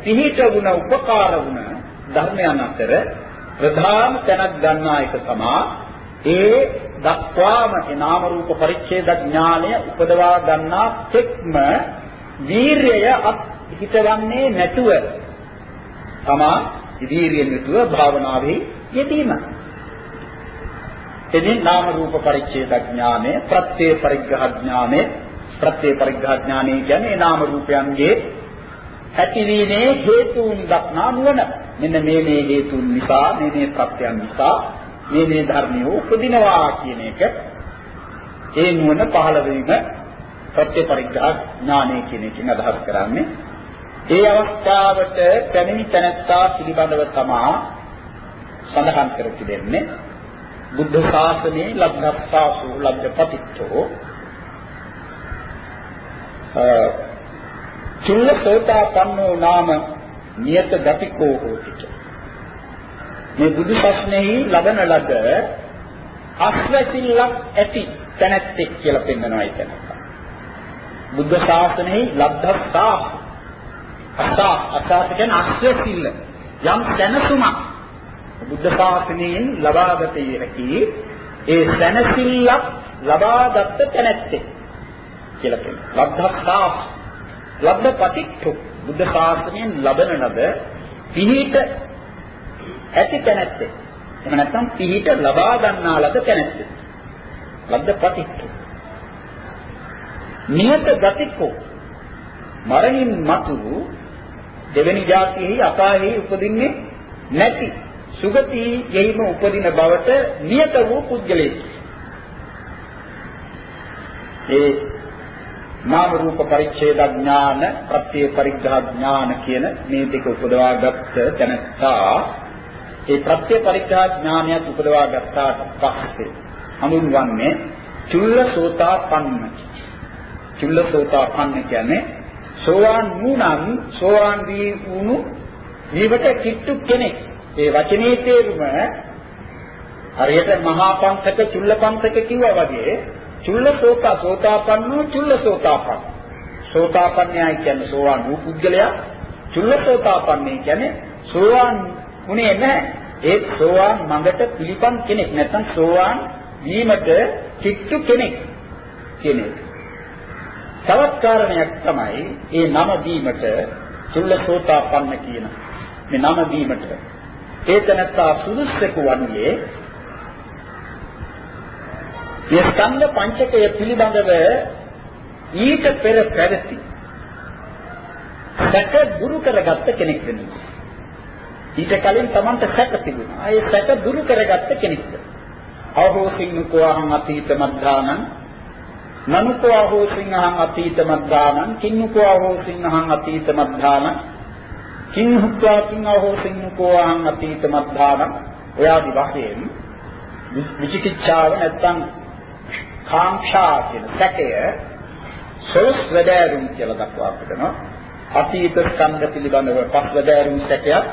පිහිට වුණ උපකාර වුණ ධර්මයන් අතර ප්‍රධාන තැනක් ගන්නා එක තමයි ඒ දක්වාම ඒ නාම රූප පරිච්ඡේද ඥානය උපදවා ගන්නා තෙක්ම වීරය අත් හිතවන්නේ නැතුව තමා වීරියෙන් යුතුව භාවනාවේ යෙදීම. එදින් නාම රූප පරිච්ඡේද ඥානය, ප්‍රත්‍ය පරිග්‍රහ ඥානය, ප්‍රත්‍ය පරිග්‍රහ ඥානය කියන්නේ නාම රූපයන්ගේ ඇතිවීමේ හේතුන් දක්නා නුවණ. මෙන්න මේ මේ හේතුන් නිසා, මේ මේ ප්‍රත්‍යයන් නිසා මේ මේ ධර්මිය උපදිනවා කියන එක ඒ නුවණ පහළ වීම සත්‍ය පරිග්‍රහ ඥානය කියන එකෙන් අදහස් කරන්නේ. ඒ අවස්ථාවට පැමිණි තැනැත්තා පිළිබඳව තමා සඳහන් කර තිබෙන්නේ බුද්ධ ශාසනයේ ලබ්ධස්සාසු ලබ්ධපතිත්තෝ චුල්ලසෝතාපන්නෝ නාම නියත ගතිකෝ හෝති මේ බුදු සසුනේහි ලබන ලද අස්වැසිල්ලක් ඇති තැනැත්තෙක් කියලා පෙන්වනවා එතන. බුද්ධ ශාසනයෙහි ලබ්ධස්සා අසා අසා කියන්නේ අස්වැසිල්ල යම් දැනසුමක් බුද්ධ ශාසනයෙන් ලබාගත හැකි ඒ දැනසිල්ලක් ලබාගත් තැනැත්තෙක් කියලා කියනවා. ලබ්ධස්සා ලබ්ධපටිච්චු බුද්ධ ශාසනයෙන් ලබන ලද පිහිට ඇති තැනැත්තේ. එහෙම නැත්නම් පිහිට ලබා ගන්නා ලද තැනැත්තේ. ලබ්ධපටිච්චු. නියත ගතිකෝ මරණින් මතු දෙවෙනි જાතියෙහි අපායෙහි උපදින්නේ නැති සුගතියෙහිම උපදින බවට නියත වූ පුද්ගලයෙක්. ඒ නාම රූප පරිච්ඡේද ඥාන ප්‍රත්‍ය පරිග්‍රහ ඥාන කියන මේ දෙක උපදවාගත් තැනත්තා ඒ ප්‍රත්‍ය පරිග්‍රහ ඥානයත් උපදවා ගත්තාට පස්සේ හඳුන්වන්නේ චුල්ලසෝතාපන්න චුල්ලසෝතාපන්න කියන්නේ සෝවාන් වුණන් සෝවාන් වී වුණු ජීවිත කිට්ටු කෙනෙක් ඒ වචනේ තේරුම හරියට මහා පන්සක චුල්ල පන්සක කිව්වා වගේ චුල්ලසෝතා සෝතාපන්නෝ චුල්ලසෝතාපන්න. සෝතාපන්නයයි කියන්නේ සෝවාන් වූ පුද්ගලයා. චුල්ලසෝතාපන්නේ කියන්නේ සෝවාන් උනේ නැහැ. ඒ සෝවාන් මඟට පිළිපන් කෙනෙක් නැත්නම් සෝවාන් වීමට කිට්ටු කෙනෙක් කෙනෙක්. තවත් කාරණයක් තමයි ඒ නම දීමට චුල්ලසෝතාපන්න කියන මේ නම දීමට ඒ තනත්තා සුදුස්සෙකු වන්නේ මේ ස්කන්ධ පංචකය පිළිබඳව ඊට පෙර පැවති සැක දුරු කරගත්ත කෙනෙක් වෙනවා. ඊට කලින් Tamanta සැක තිබුණා. ඒ සැක දුරු කරගත්ත කෙනෙක්ද. අහෝසින්නකෝ අහං අතීත මද්ධානං නනුකෝ අහෝසින්නහං අතීත මද්ධානං කින්නකෝ අහෝසින්නහං අතීත මද්ධානං කින්හුක්වා කින් අහෝසින්නකෝ අහං අතීත මද්ධානං ඔයාදි වශයෙන් විචිකිච්ඡාව නැත්තම් කාංක්ෂා කියන සැකය සෝස් වැඩෑරුම් කියලා දක්වා පිටනවා. අතීත ස්කන්ධ පිළිබඳව පස්වැදෑරුම් සැකයක්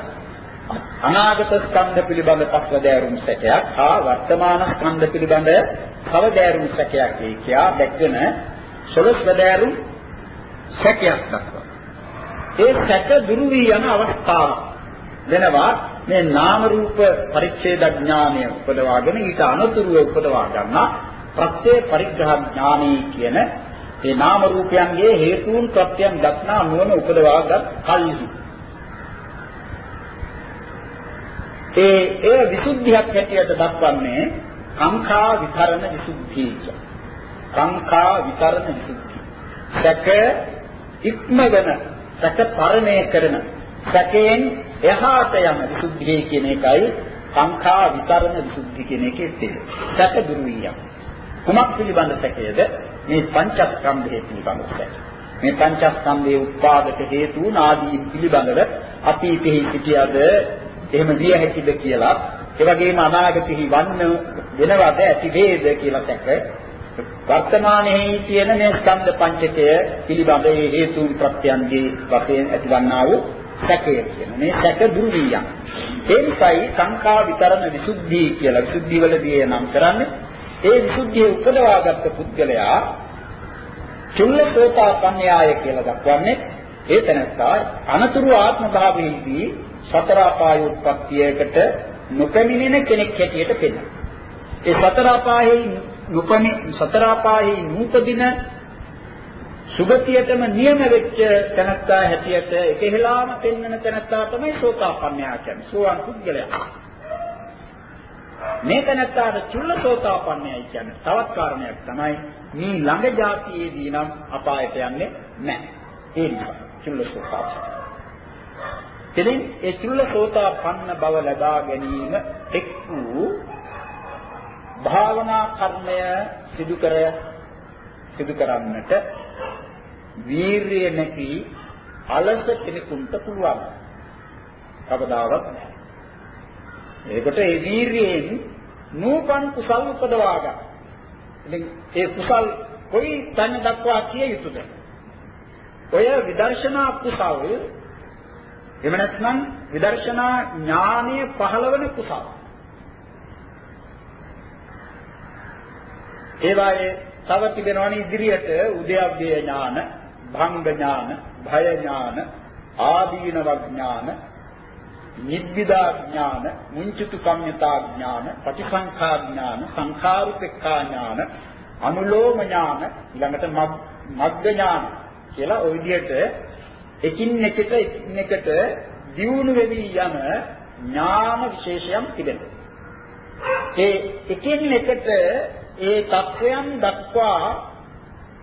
අනාගත ස්කන්ධ පිළිබඳ පස්වැදෑරුම් සැකයක් හා වර්තමාන ස්කන්ධ පිළිබඳ කවදෑරුම් සැකයක් කියා දැක්වෙන සොළොස් වැදෑරුම් සැකයක් දක්වා. ඒ සැක දුරු වී යන අවස්ථාව වෙනවා මේ නාම රූප පරිච්ඡේද ඥානය උපදවාගෙන ඊට අනුතුරුව උපදවා ගන්නා ප්‍රත්‍ය පරිග්‍රහ ඥානී කියන ඒ නාම රූපයන්ගේ හේතුන් ප්‍රත්‍යයන් දක්නා නුවණ උපදවාගත් කල්හි ඒ ඒ විසුද්ධියක් හැටියට දක්වන්නේ කාංකා විතරණ විසුද්ධිය කියන. කාංකා විතරණ විසුද්ධිය. සැක ඉක්මවන සැක පරණය කරන සැකයෙන් එහාට යන විසුද්ධිය කියන එකයි කාංකා විතරණ විසුද්ධිය කියන එකේ තියෙන. සැක දුරු වියම්. කුමක් පිළිබඳ සැකයේද මේ පංචස්කන්ධය පිළිබඳ සැක. මේ පංචස්කන්ධයේ උත්පාදක හේතුන් ආදී පිළිබඳව අතීතෙහි සිටියද එහෙම විය හැකිද කියලා. ඒ වගේම අනාගතෙහි වන්න වෙනවද? ඇති වේද කියලා සැක වර්තමානයේ තියෙන මේ ස්කන්ධ පංචකය පිළිබඳ ඒ හේතුන් ප්‍රත්‍යයන්ගේ වශයෙන් ඇතිවන්නා වූ සැකය කියන මේ සැක දුරු වී යන. ඒ නිසායි සංඛා විතරණ විසුද්ධි කියලා විසුද්ධි වලදී නම් කරන්නේ. ඒ විසුද්ධිය උපදවාගත්ත පුද්ගලයා චුල්ලසෝතාපන්නයාය කියලා දක්වන්නේ. ඒ තැනත්තා අනතුරු ආත්ම භාවයේදී සතර අපාය උත්පත්තියකට නොපැමිණෙන කෙනෙක් හැටියට පෙනෙනවා. ඒ සතර අපායෙහි නොපැමි සතර අපායෙහි නූපදින සුගතියටම නියම වෙච්ච තැනත්තා හැටියට එකහෙලාම පෙන්වන තැනත්තා තමයි සෝතාපන්නයා කියන්නේ. සෝවාන් පුද්ගලයා. මේ තැනත්තාට චුල්ලසෝතාපන්නයයි කියන්නේ තවත් කාරණයක් තමයි මේ ළඟ જાතියේදී නම් අපායට යන්නේ නැහැ. ඒ නිසා චුල්ලසෝතාපන්න. එදින් ඒ චුල්ලසෝතාපන්න බව ලබා ගැනීම එක් වූ භාවනා කර්මය සිදු කර සිදු කරන්නට වීරිය නැති අලස කෙනෙකුට පුළුවන්. කවදාවත් නැහැ. ඒකට ඒ වීරියෙන් නූපන් කුසල් උපදවා ගන්න. ඉතින් ඒ කුසල් කොයි තැන දක්වා කිය යුතුද? ඔය විදර්ශනා කුසල් එහෙම නැත්නම් විදර්ශනා ඥානීය පහළවන කුසල්. ඒ වායේ තව තිබෙනවනේ ඉදිරියට උද්‍යප්පේ ඥාන, භංග ඥාන, භය ඥාන, ආදීනව ඥාන, නිබ්බිදා ඥාන, මුංචිතු කම්මිතා ඥාන, පටිසංඛා ඥාන, සංඛාරුපෙක්ඛා ඥාන, අනුලෝම ඥාන, ඊළඟට මග්ග ඥාන කියලා ওই විදිහට එකින් එකට එකින් එකට දියුණු වෙවි යන ඥාන විශේෂයන් තිබෙනවා. ඒ එකින් එකට ඒ தත්වයන් දක්වා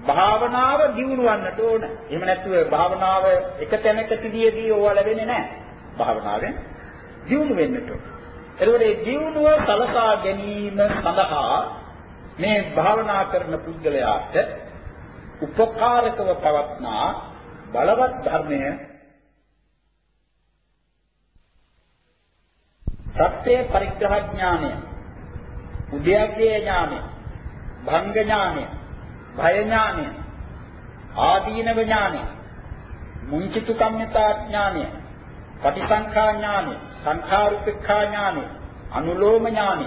භාවනාව දියුණුවන්නට ඕන. එහෙම නැත්නම් භාවනාව එක තැනක තිබියදී ඕවා ලැබෙන්නේ නැහැ. භාවනාවෙන් දියුණු වෙන්නට ඕන. එතකොට මේ දියුණුව සලසා ගැනීම සඳහා මේ භාවනා කරන පුද්ගලයාට උපකාරකව පවත්නා බලවත් ධර්මය සත්‍ය පරිග්‍රහ ඥානය උද්‍යප්පේ ඥානය භංග ඥානය භය ඥානය ආදීනව ඥානය මුංචිතු කම්මිතා ඥානය පටිසංඛා ඥානය සංඛාරුපේක්ඛා ඥානය අනුලෝම ඥානය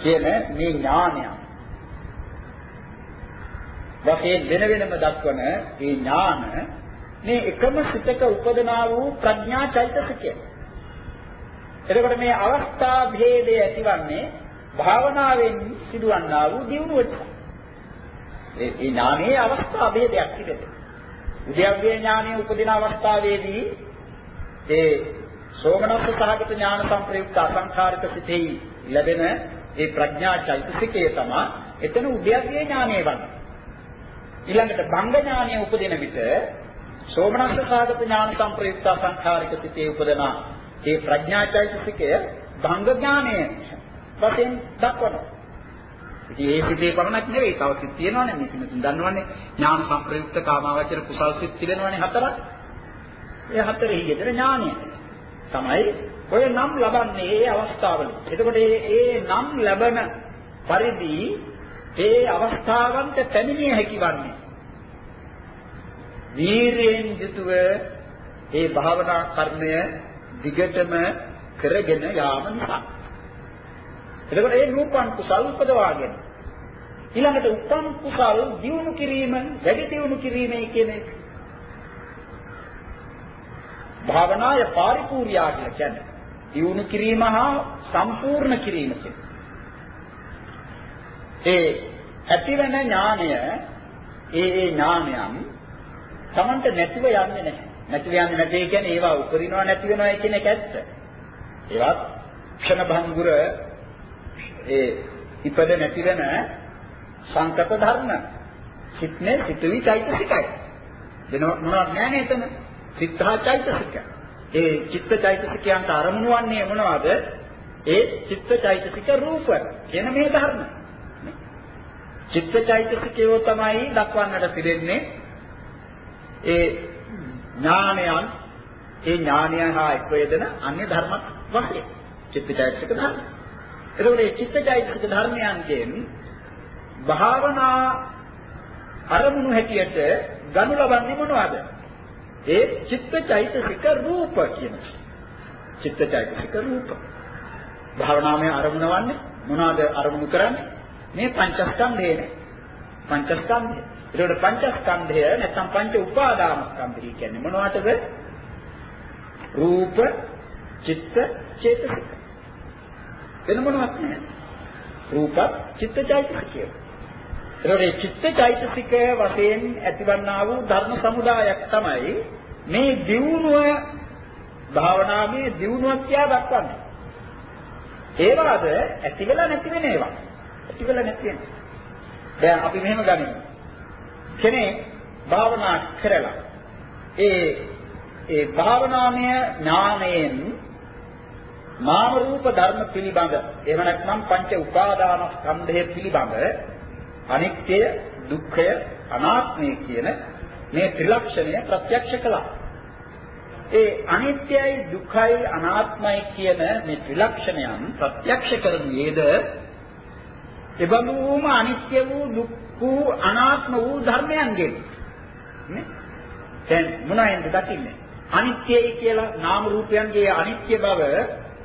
කියන මේ ඥානය වශයෙන් වෙන වෙනම දක්වන මේ ඥාන මේ එකම සිතක උපදනා වූ ප්‍රඥා චෛතසිකය. එතකොට මේ අවස්ථා භේදය ඇතිවන්නේ භාවනාවෙන් සිදුවන්නා වූ දියුණුවට. ඒ ඥානයේ අවස්ථා භේදයක් තිබෙනවා. උද්‍යව්‍ය ඥානයේ උපදින අවස්ථාවේදී ඒ සෝමනස්ස සහගත ඥාන සංප්‍රයුක්ත අසංඛාරික සිතෙහි ලැබෙන ඒ ප්‍රඥා චෛතසිකය තමයි එතන උද්‍යව්‍ය ඥානය වන්නේ. ඊළඟට භංග ඥානය උපදින විට සෝමනස්ස සහගත ඥාන සංප්‍රයුක්ත අසංඛාරික සිතේ උපදන ඒ ප්‍රඥා චෛතසිකය භංග ඥානය වශයෙන් දක්වනවා. ඉතින් ඒ සිතේ පමණක් නෙවෙයි තව සිත් තියෙනවානේ මේක මෙතුන් දන්නවනේ ඥාන සංප්‍රයුක්ත කාමාවචර කුසල් සිත් තිබෙනවානේ හතරක්. ඒ හතරෙහි යෙදෙන ඥානය තමයි ඔය නම් ලබන්නේ ඒ අවස්ථාවල. එතකොට මේ ඒ නම් ලැබෙන පරිදි ඒ අවස්ථාවන්ට පැමිණිය හැකි වන්නේ. වීරියෙන් යුතුව ඒ භාවනා කර්මය දිගටම කරගෙන යාම නිසා. එතකොට ඒ නූපන් කුසල් උපදවාගෙන ඊළඟට උපන් කුසල් දියුණු කිරීම වැඩි දියුණු කිරීමේ කියන එක භාවනාය පරිපූර්ණා කියලා කියන්නේ දියුණු කිරීම හා සම්පූර්ණ කිරීම කියන්නේ ඒ ඇතිවෙන ඥානය ඒ ඒ ඥානයන් Tamanට නැතිව යන්නේ නැහැ නැතිව යන්නේ නැති කියන්නේ ඒවා උපරිනවා නැති වෙනවා කියන එක ඇත්ත ඒවත් ක්ෂණ භංගුර ඒ ඉපද නැති වෙන සංකත ධර්ම. සිත්නේ සිතුවි චෛතසිකයි. වෙන මොනවත් නැහැ නේද එතන? සිත්හා චෛතසික. ඒ චිත්ත චෛතසිකයන්ට අරමුණු වන්නේ මොනවද? ඒ චිත්ත චෛතසික රූප කියන මේ ධර්ම. චිත්ත චෛතසිකයෝ තමයි දක්වන්නට පිළිෙන්නේ ඒ ඥානයන් ඒ ඥානය හා එක්ව යෙදෙන අන්‍ය ධර්මත් වශයෙන් චිත්ත චෛතසික ධර්ම. එතකොට මේ චිත්තචෛතසික ධර්මයන්ගෙන් භාවනා අරමුණු හැටියට ගනු ලබන්නේ මොනවද? ඒ චිත්තචෛතසික රූප කියන චිත්තචෛතසික රූප. භාවනාවේ අරමුණ වන්නේ මොනවද අරමුණු කරන්නේ? මේ පංචස්කන්ධයනේ. පංචස්කන්ධය. ඒකට පංචස්කන්ධය නැත්නම් පංච උපාදානස්කන්ධය කියන්නේ මොනවටද? රූප, චිත්ත, චේතසික. වෙන මොනවත් නැහැ. රූප චිත්තචෛතසිකය. ඒතකොට චිත්තචෛතසික වශයෙන් ඇතිවන්නා වූ ධර්ම සමුදායක් තමයි මේ දියුණුව භාවනාවේ දියුණුවක් කියා දක්වන්නේ. ඒවාද ඇති වෙලා නැති වෙන ඒවා. ඇති වෙලා නැති වෙන. දැන් අපි මෙහෙම ගනිමු. කෙනෙක් භාවනා කරලා ඒ ඒ භාවනාමය ඥානයෙන් නාම රූප ධර්ම පිළිබඳ එහෙම නැත්නම් පංච උපාදාන ස්කන්ධය පිළිබඳ අනිත්‍ය දුක්ඛය අනාත්මය කියන මේ ත්‍රිලක්ෂණය ප්‍රත්‍යක්ෂ කළා. ඒ අනිත්‍යයි දුකයි අනාත්මයි කියන මේ ත්‍රිලක්ෂණයන් ප්‍රත්‍යක්ෂ කරන්නේද එබඳුම අනිත්‍ය වූ දුක් වූ අනාත්ම වූ ධර්මයන්ගෙන්. නේ? දැන් මොනවෙන්ද දකින්නේ. අනිත්‍යයි කියලා නාම රූපයන්ගේ අනිත්‍ය බව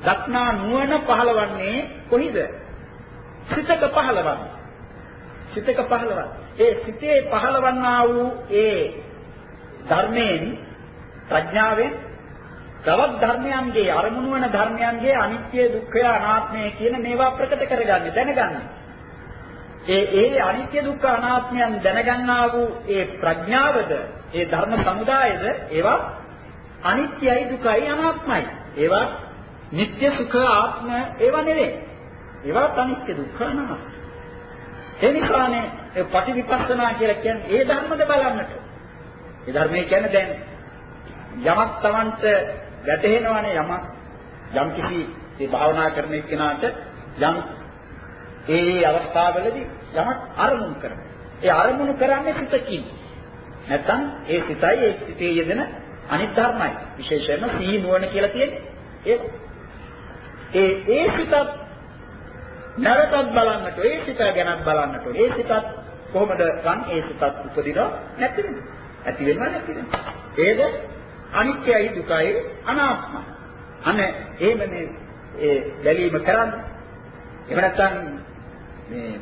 දක්නා නුවණ පහළවන්නේ කොහිද? සිතක පහළවන්නේ. සිතක පහළවන්නේ. ඒ සිතේ පහළවන්නා වූ ඒ ධර්මයෙන් ප්‍රඥාවෙන් තවත් ධර්මයන්ගේ අරමුණු වන ධර්මයන්ගේ අනිත්‍ය දුක්ඛය අනාත්මය කියන මේවා ප්‍රකට කරගන්න දැනගන්න. ඒ ඒ අනිත්‍ය දුක්ඛ අනාත්මයන් දැනගන්නා වූ ඒ ප්‍රඥාවද ඒ ධර්ම සමුදායද ඒවා අනිත්‍යයි දුකයි අනාත්මයි. ඒවා නিত্য සුඛ ආත්ම ඒවා නෙවෙයි. ඒවා අනිත්‍ය දුක්ඛ අනාත්ම. ඒ නිසානේ පටිවිපස්සනා කියලා කියන්නේ ඒ ධර්මද බලන්නට. ඒ ධර්මයේ කියන්නේ දැන් යමක් Tamanට වැටහෙනවනේ යමක් යම් කිසි ඒ භාවනා කරන එක්කෙනාට යම් ඒ අවස්ථාවවලදී යමක් අරමුණු කරනවා. ඒ අරමුණු කරන්නේ සිතකින්. නැත්තම් ඒ සිතයි ඒ සිතේ යෙදෙන අනිත් ධර්මයි. විශේෂයෙන්ම සීහි නුවණ කියලා තියෙන්නේ. ඒ ඒ ඒ සිතත් නැවතත් බලන්නට, ඒ සිත ගැනත් බලන්නට. ඒ සිතත් කොහොමද ගන්න ඒ සිතත් උපදිනවා නැති වෙනවා. ඇති වෙනවා නැති වෙනවා. ඒද අනිත්‍යයි දුකයි අනාත්මයි. අනේ එහෙම මේ ඒ බැලීම කරන්නේ. එහෙම නැත්නම් මේ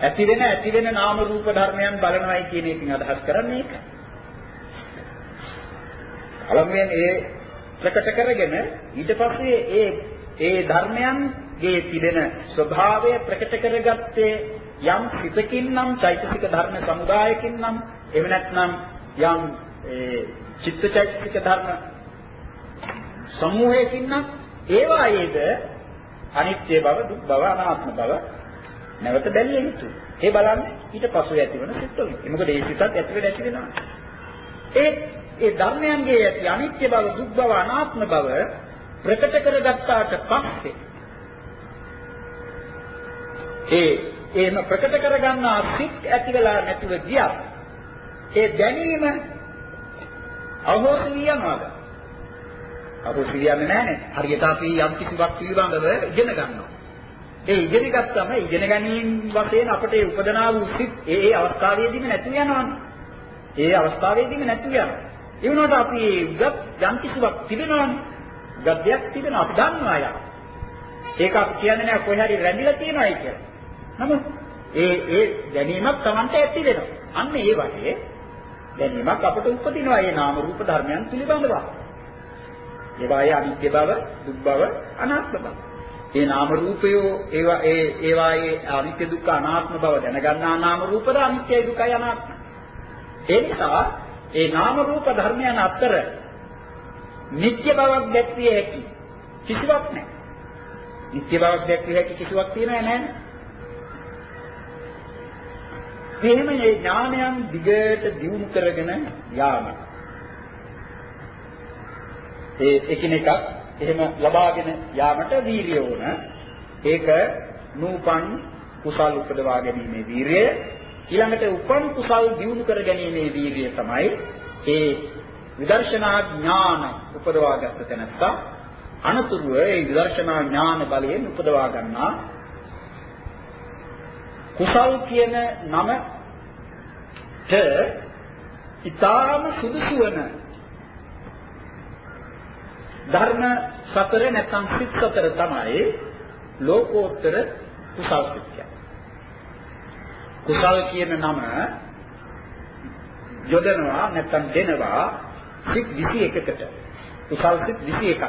ඇති වෙන ඇති වෙන නාම රූප ධර්මයන් බලනවායි කියන එකකින් අදහස් කරන්නේ ඒක. අලම්යෙන් ඒ ප්‍රකට කරගෙන ඊට පස්සේ ඒ ඒ ධර්මයන්ගේ තිබෙන ස්වභාවය ප්‍රකට කරගත්තේ යම් සිතකින් නම් චෛතසික ධර්ම සමුදායකින් නම් එහෙම නැත්නම් යම් ඒ චිත්තචෛතසික ධර්ම සමූහයකින් නම් ඒවායේද අනිත්‍ය බව දුක් බව අනාත්ම බව නැවත බැලිය යුතුයි. ඒ බලන්නේ ඊට පසු ඇතිවන සිත්වලින්. මොකද ඒ සිතත් ඇතුළේ ඇති වෙනවා. ඒ ඒ ධර්මයන්ගේ ඇති අනිත්‍ය බව දුක් බව අනාත්ම බව ප්‍රකට කරගත්තාට පස්සේ ඒ එහෙම ප්‍රකට කරගන්නා සිත් ඇති වෙලා නැතුව ගියත් ඒ දැනීම අවබෝධ යනවාද? අවබෝධ යන්නේ නැහනේ. හරියට අපි යම් කිසිවක් පිළිබඳව ඉගෙන ගන්නවා. ඒ ඉගෙන ගත්තම ඉගෙන ගැනීම වශයෙන් අපට ඒ උපදනා වූ සිත් ඒ ඒ අවස්ථාවේදීම නැති යනවානේ. ඒ අවස්ථාවේදීම නැති යනවා. ඒ වුණාට අපි උගත් යම් කිසිවක් තිබෙනවානේ. ගද්දයක් තිබෙනවා අපි දන්නවා යා. ඒක අපි කියන්නේ නෑ කොහේ හරි රැඳිලා තියෙනවායි කියලා. නමුත් ඒ ඒ දැනීමක් Tamante ඇති වෙනවා. අන්න ඒ වගේ දැනීමක් අපට උපදිනවා මේ නාම රූප ධර්මයන් පිළිබඳව. ඒවායේ අනිත්‍ය බව, දුක් බව, අනාත්ම බව. මේ නාම රූපයෝ ඒවා ඒ ඒවායේ අනිත්‍ය දුක්ඛ අනාත්ම බව දැනගන්නා නාම රූපද අනිත්‍යයි දුකයි අනාත්මයි. ඒ නිසා ඒ නාම රූප ධර්මයන් අතර නිත්‍ය බවක් දැක්විය හැකි කිසිවක් නැහැ. නිත්‍ය බවක් දැක්විය හැකි කිසිවක් තියෙනව නැහැ. එහෙම මේ ඥානයන් දිගට දියුණු කරගෙන යාම. ඒ එකිනෙකක් එහෙම ලබාගෙන යාමට වීරිය ඕන. ඒක නූපන් කුසල් උපදවා ගැනීමේ වීරිය. ඊළඟට උපන් කුසල් දියුණු කර ගැනීමේ වීරිය තමයි ඒ විදර්ශනා ඥාන උපදවාගත් තැනත්තා අනතුරුව ඒ විදර්ශනා ඥාන බලයෙන් උපදවා ගන්නා කුසල් කියන නමට ඊටාම සුදුසු වන ධර්ම සතර නැත්නම් සිත් සතර තමයි ලෝකෝත්තර කුසල් සිත් කුසල් කියන නම යොදනවා නැත්නම් දෙනවා සිත් 21කට කුසල් සිත් 21ක්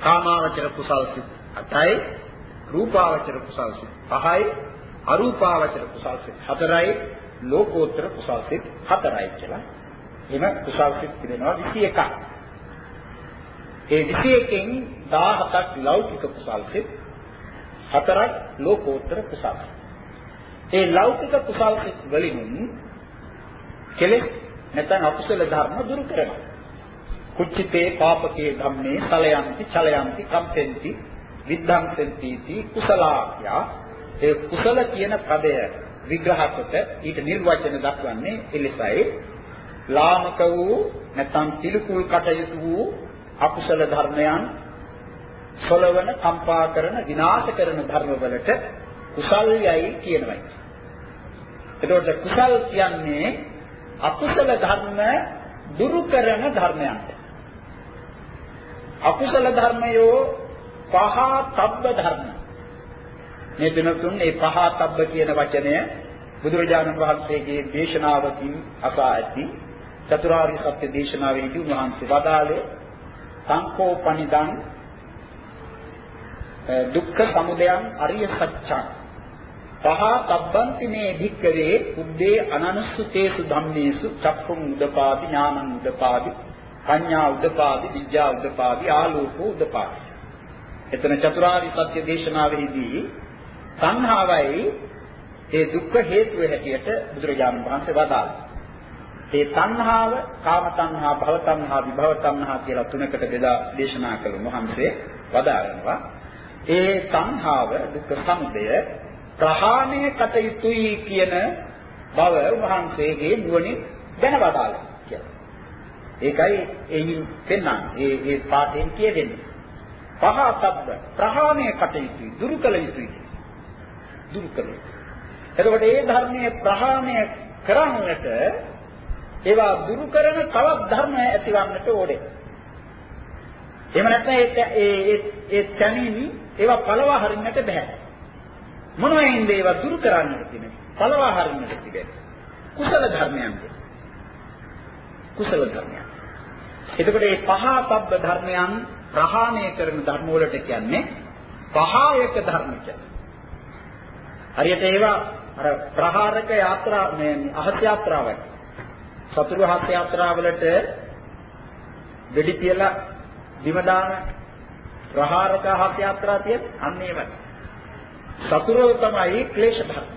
කාමාවචර කුසල් සිත් 8යි රූපාවචර කුසල් සිත් 5යි අරූපාවචර කුසල් සිත් 4යි ලෝකෝත්තර කුසල් සිත් 4යි කියලා. එම කුසල් සිත් පිළිනවා 21ක් ඒ 21කින් 17ක් ලෞකික කුසල් සිත් හතරක් ලෝකෝත්තර කුසල්. ඒ ලෞකික කුසල් සිත් වලින් කෙලෙස් නැත්නම් අකුසල ධර්ම දුරු කරනවා. කුච්චිතේ පාපකේ ධම්මේ සලයන්ති චලයන්ති කම්පෙන්ති විද්ධාන්තෙන්ති කුසලාක්‍යා ඒ කුසල කියන පදය විග්‍රහ කොට ඊට නිර්වචන දක්වන්නේ එලෙසයි. ලාමක වූ නැත්නම් පිළිකුල් කටයුතු වූ අකුසල ධර්මයන් සොලවන, කම්පා කරන, විනාශ කරන ධර්මවලට කුසල් යයි කියනවා. එතකොට කුසල් කියන්නේ අකුසල ධර්ම දුරු කරන ධර්මයන්ට. අකුසල ධර්මයෝ පහතබ්බ ධර්ම. මේ දිනතුන් මේ පහතබ්බ කියන වචනය බුදුරජාණන් වහන්සේගේ දේශනාවකින් අසා ඇති චතුරාර්ය සත්‍ය දේශනාවේදී උන්වහන්සේ වදාළේ සංකෝපනිදං දුක්ඛ සමුදයං අරිය සත්‍යං පහතබ්බන්ති මේ භික්කවේ උද්දේ අනනුස්සතේසු ධම්මේසු චක්ඛුං උදපාදි ඥානං උදපාදි පඤ්ඤා උදපාදි විද්‍යා උදපාදි ආලෝකෝ උදපාදි එතන චතුරාර්ය සත්‍ය දේශනාවේදී සංහාවයි ඒ දුක්ඛ හේතුව හැටියට බුදුරජාණන් වහන්සේ වදාළා. ඒ තණ්හාව, කාම තණ්හා, භව තණ්හා, විභව තණ්හා කියලා තුනකට බෙදා දේශනා කළ වහන්සේ වදාරනවා. ඒ තණ්හාව දුක්ඛ සමුදය ප්‍රහාණය කටයුතුයි කියන බව වහන්සේගේ නුවණින් දැනවදාලා කියලා. ඒකයි එයින් පෙන්වන්නේ. ඒ ඒ පාඩයෙන් කියෙන්නේ. පහතබ්බ ප්‍රහාණය කටයුතුයි දුරු කළ යුතුයි. දුරු කළ යුතුයි. එතකොට මේ ධර්මයේ ප්‍රහාණය කරන්නට ඒවා දුරු කරන තවත් ධර්ම ඇතිවන්නට ඕනේ. එහෙම නැත්නම් ඒ ඒ ඒ තැනින් ඒවා පළවා හරින්නට බෑ. මොනවෙන්ද ඒවා දුරු කරන්නට තියෙන්නේ? පළවා හරින්නට තිබෙන්නේ. කුසල ධර්මයන්ද. කුසල ධර්මයන්. එතකොට මේ පහතබ්බ ධර්මයන් ප්‍රහාණය කරන ධර්ම වලට කියන්නේ පහායක ධර්ම කියලා. හරියට ඒවා අර ප්‍රහාරක යාත්‍රා මේ අහස් යාත්‍රාවක්. සතුරු අහස් යාත්‍රාවලට දෙඩි කියලා බිම දාන ප්‍රහාරක අහස් යාත්‍රා තියෙන අන්න ඒවයි. සතුරෝ තමයි ක්ලේශ ධර්ම.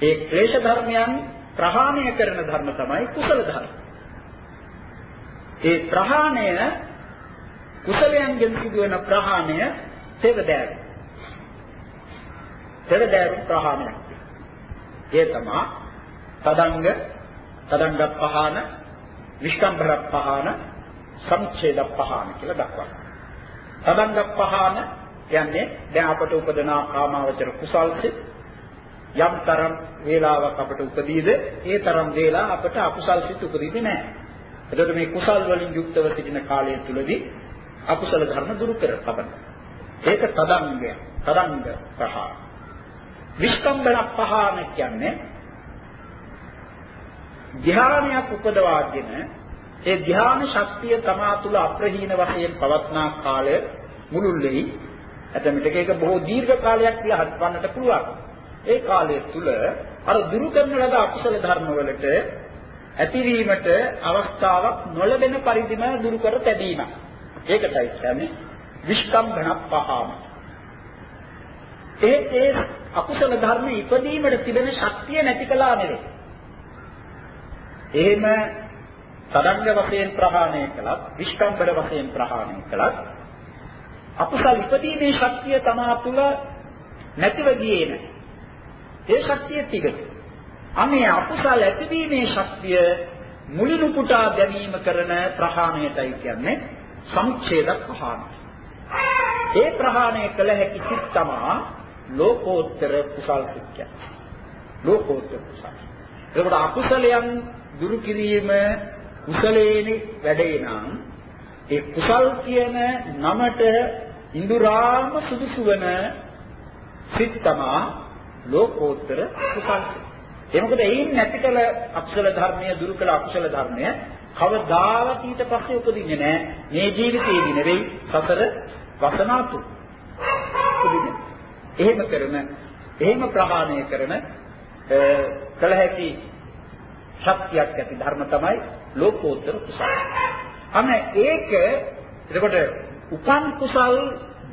ඒ ක්ලේශ ධර්මයන් ප්‍රහාණය කරන ධර්ම තමයි කුසල ධර්ම. ඒ ප්‍රහාණය කුසලයන්ගෙන් සිදුවන ප්‍රහාණය තෙවදෑරු. තෙවදෑරු ප්‍රහාණයක්. ඒ තමයි තදංග තදංග පහන විස්කම්භර පහන සම්ඡේද පහන කියලා දක්වනවා. තදංග පහන කියන්නේ දැන් අපට උපදනා කාමාවචර කුසල්සිත යම් තරම් වේලාවක් අපට උපදීද ඒ තරම් වේලා අපට අකුසල් සිත් උපදීන්නේ නැහැ. එතකොට මේ කුසල් වලින් යුක්තව සිටින කාලය තුලදී අකුසල ධර්ම දුරු කර තබන. ඒක තදංගය. තදංග පහ. විස්කම්බන පහන කියන්නේ ධ්‍යානයක් උපදවාගෙන ඒ ධ්‍යාන ශක්තිය තමා තුළ අප්‍රහීන වශයෙන් පවත්නා කාලය මුළුල්ලේ ඇතමිටක ඒක බොහෝ දීර්ඝ කාලයක් කියලා හත්වන්නට පුළුවන්. ඒ කාලය තුල අර දුරු කරන ලද අකුසල ධර්ම වලට ඇතිවීමට අවස්ථාවක් නොලැබෙන පරිදිම දුරු කර තැබීම. ඒකටයි කියන්නේ විස්කම්භන පහම. ඒ ඒ අකුසල ධර්ම ඉපදීමට තිබෙන ශක්තිය නැති කළා නෙවෙයි. එහෙම තදංග වශයෙන් ප්‍රහාණය කළත් විස්කම්බර වශයෙන් ප්‍රහාණය කළත් අකුසල් ඉපදීමේ ශක්තිය තමා තුළ නැතිව ගියේ නැහැ. ඒ ශක්තිය තිබෙනවා. අනේ අකුසල් ඇතිවීමේ ශක්තිය මුලිනු පුටා ගැනීම කරන ප්‍රහාණයටයි කියන්නේ සමුච්ඡේද ප්‍රහාණය. ඒ ප්‍රහාණය කළ හැකි සිත් තමා ලෝකෝත්තර කුසල් සිත් ලෝකෝත්තර කුසල්. ඒකට අකුසලයන් දුරු කිරීම කුසලේනි වැඩේ නම් ඒ කුසල් කියන නමට ඉඳුරාම සුදුසු වන සිත් තමා ලෝකෝත්තර කුසල්. ඒ මොකද එයින් නැති කළ අකුසල ධර්මය දුරු කළ අකුසල ධර්මය කවදාවත් ඊට පස්සේ උපදින්නේ නැහැ. මේ ජීවිතයේදී නෙවෙයි සතර වසනාතු. උපදින්නේ. එහෙම කරන එහෙම ප්‍රහාණය කරන කළ හැකි ශක්තියක් ඇති ධර්ම තමයි ලෝකෝත්තර කුසල. අන්න ඒක එතකොට උපන් කුසල්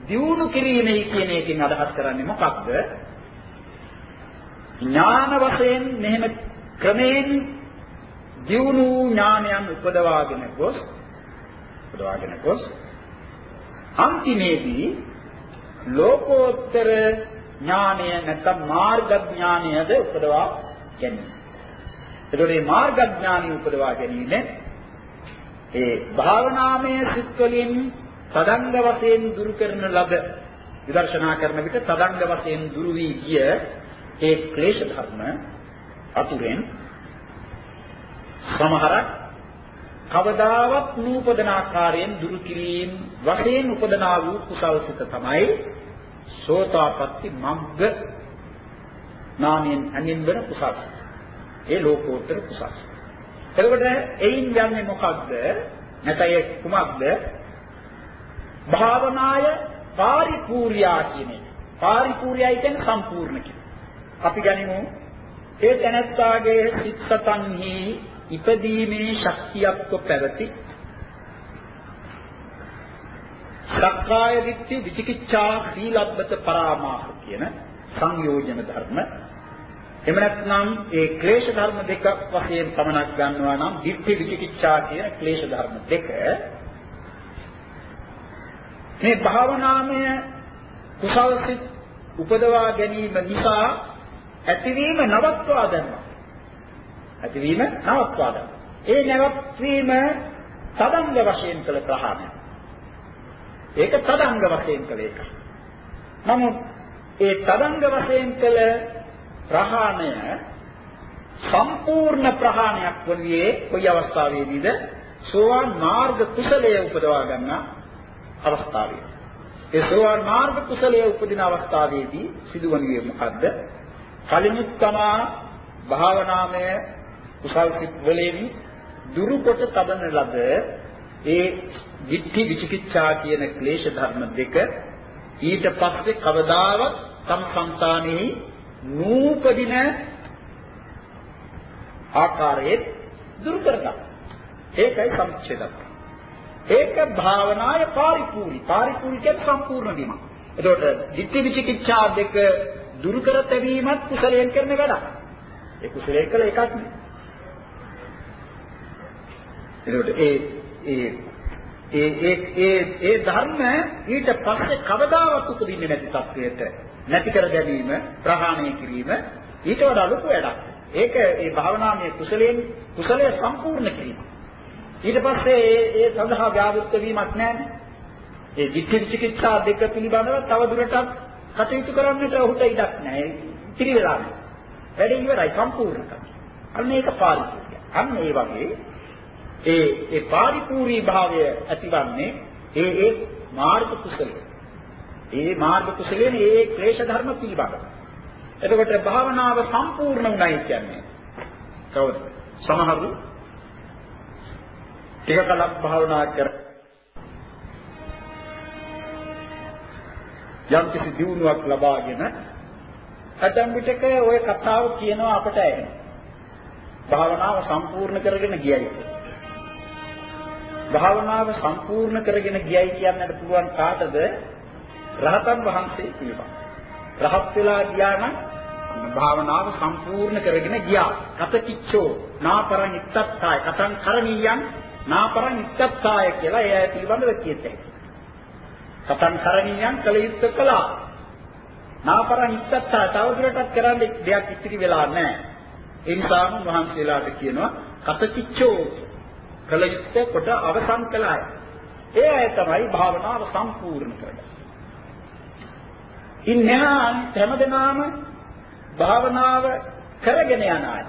දියුණු කිරීමයි කියන එකෙන් අදහස් කරන්නේ මොකක්ද? ඥාන වශයෙන් මෙහෙම ක්‍රමයෙන් දියුණු ඥානයන් උපදවාගෙන ගොස් උපදවාගෙන ගොස් අන්තිමේදී ලෝකෝත්තර ඥානය නැත්නම් මාර්ග ඥානයද උපදවා ගැනීම. එතකොට මේ මාර්ගඥානි උපදවා ගැනීම ඒ භාවනාමය සිත් වලින් තදංග වශයෙන් දුරු කරන ලද විදර්ශනා කරන විට තදංග වශයෙන් දුරු වී ගිය ඒ ක්ලේශ ධර්ම අතුරෙන් සමහරක් කවදාවත් නූපදන ආකාරයෙන් දුරු කිරීම වශයෙන් උපදනා වූ කුසල්සිත තමයි සෝතාපට්ටි මග්ග නාමයෙන් අනින්වන කුසල්. ඒ ලෝකෝත්තර කුසල්. එතකොට එයින් යන්නේ මොකක්ද? නැතය කුමක්ද? භාවනාය පාරිපූර්ණා කියන එක. පාරිපූර්ණයි කියන්නේ සම්පූර්ණ කියන. අපි ගනිමු ඒ තැනැත්තාගේ සිත් සතන්හි ඉපදීමේ ශක්තියක්ව පැවති සක්කාය දිට්ඨි විචිකිච්ඡා සීලබ්බත පරාමාස කියන සංයෝජන ධර්ම එහෙම නැත්නම් ඒ ක්ලේශ ධර්ම දෙකක් වශයෙන් පමණක් ගන්නවා නම් දිට්ඨි විචිකිච්ඡා කියන ක්ලේශ ධර්ම දෙක මේ භාවනාමය කුසල් සිත් උපදවා ගැනීම නිසා ඇතිවීම නවත්වා ගන්නවා. ඇතිවීම නවත්වා ගන්නවා. ඒ නැවත්වීම තදංග වශයෙන් කළ ප්‍රහාණය. ඒක තදංග වශයෙන් කළ එක. නමුත් ඒ තදංග වශයෙන් කළ ප්‍රහාණය සම්පූර්ණ ප්‍රහාණයක් වන්නේ කොයි අවස්ථාවේදීද? සෝවාන් මාර්ග කුසලයේ උපදවා ගන්නා අවස්ථාවේ. ඒ සෝවාන් මාර්ග කුසලයේ උපදින අවස්ථාවේදී සිදුවන්නේ මොකද්ද? කලිනුත් තමා භාවනාමය කුසල් සිත් වලින් දුරු කොට තබන ලද ඒ විත්‍ති විචිකිච්ඡා කියන ක්ලේශ ධර්ම දෙක ඊට පස්සේ කවදාවත් තම సంతානෙහි නූපදින ආකාරයේ දුරු කරගන්න. ඒකයි සම්ච්ඡේදක. ඒක භාවනාය පාරිපූර්ණි. පාරිපූර්ණි කියන්නේ සම්පූර්ණ වීම. එතකොට ditthi විචිකිච්ඡා දෙක දුරු කර තැබීමත් කුසලයෙන් කරන වැඩක්. ඒ කුසලයෙන් කළ එකක් නෙවෙයි. එතකොට ඒ ඒ ඒ ඒ ඒ ඒ ධර්ම ඊට පස්සේ කවදාවත් උපදින්නේ නැති තත්වයට නැති කර ගැනීම ප්‍රහාණය කිරීම ඊට වඩා ලොකු වැඩක්. ඒක ඒ භාවනාමය කුසලයෙන් කුසලය සම්පූර්ණ කිරීම. ඊට පස්සේ ඒ ඒ සඳහා ව්‍යාවෘත්ත වීමක් නැහැ. ඒ ධිට්ඨි චිකිත්සා දෙක පිළිබඳව තව දුරටත් කටයුතු කරන්නට ඔහුට ඉඩක් නැහැ. පිළිවෙලා නැහැ. වැඩේ ඉවරයි සම්පූර්ණ කරගන්න. අන්න ඒක පාරිපූර්ණය. අන්න ඒ වගේ ඒ ඒ පාරිපූර්ණී භාවය ඇතිවන්නේ ඒ ඒ මාර්ග කුසලයේ. ඒ මාර්ග කුසලයේ ඒ ක්ලේශ ධර්ම පිළිබඳව. එතකොට භාවනාව සම්පූර්ණ වුණයි කියන්නේ. කවුද? සමහරු ටික කලක් භාවනා කර යම් කිසි දියුණුවක් ලබාගෙන ඇතැම් විටක ওই කතාව කියනවා අපට ඇහෙන. භාවනාව සම්පූර්ණ කරගෙන ගියයි. භාවනාව සම්පූර්ණ කරගෙන ගියයි කියන්නට පුළුවන් කාටද? රහතන් වහන්සේ පිළිබඳ. රහත් වෙලා ගියා නම් භාවනාව සම්පූර්ණ කරගෙන ගියා. කතකිච්චෝ නාපරං ඉත්තත්තාය කතං කරණීයං නාපරං ඉත්තත්තාය කියලා එය පිළිබඳව කියතේ. කතං කරණීයං කල යුත්ත කළා. නාපරං ඉත්තත්තාය තවදුරටත් කරන්න දෙයක් ඉතිරි වෙලා නැහැ. ඒ නිසාම වහන්සේලාට කියනවා කතකිච්චෝ කල යුත්ත කොට අවසන් කළාය. ඒ අය තමයි භාවනාව සම්පූර්ණ කරගන්නේ. ඉන්නා හැමදෙනාම භාවනාව කරගෙන යන අය.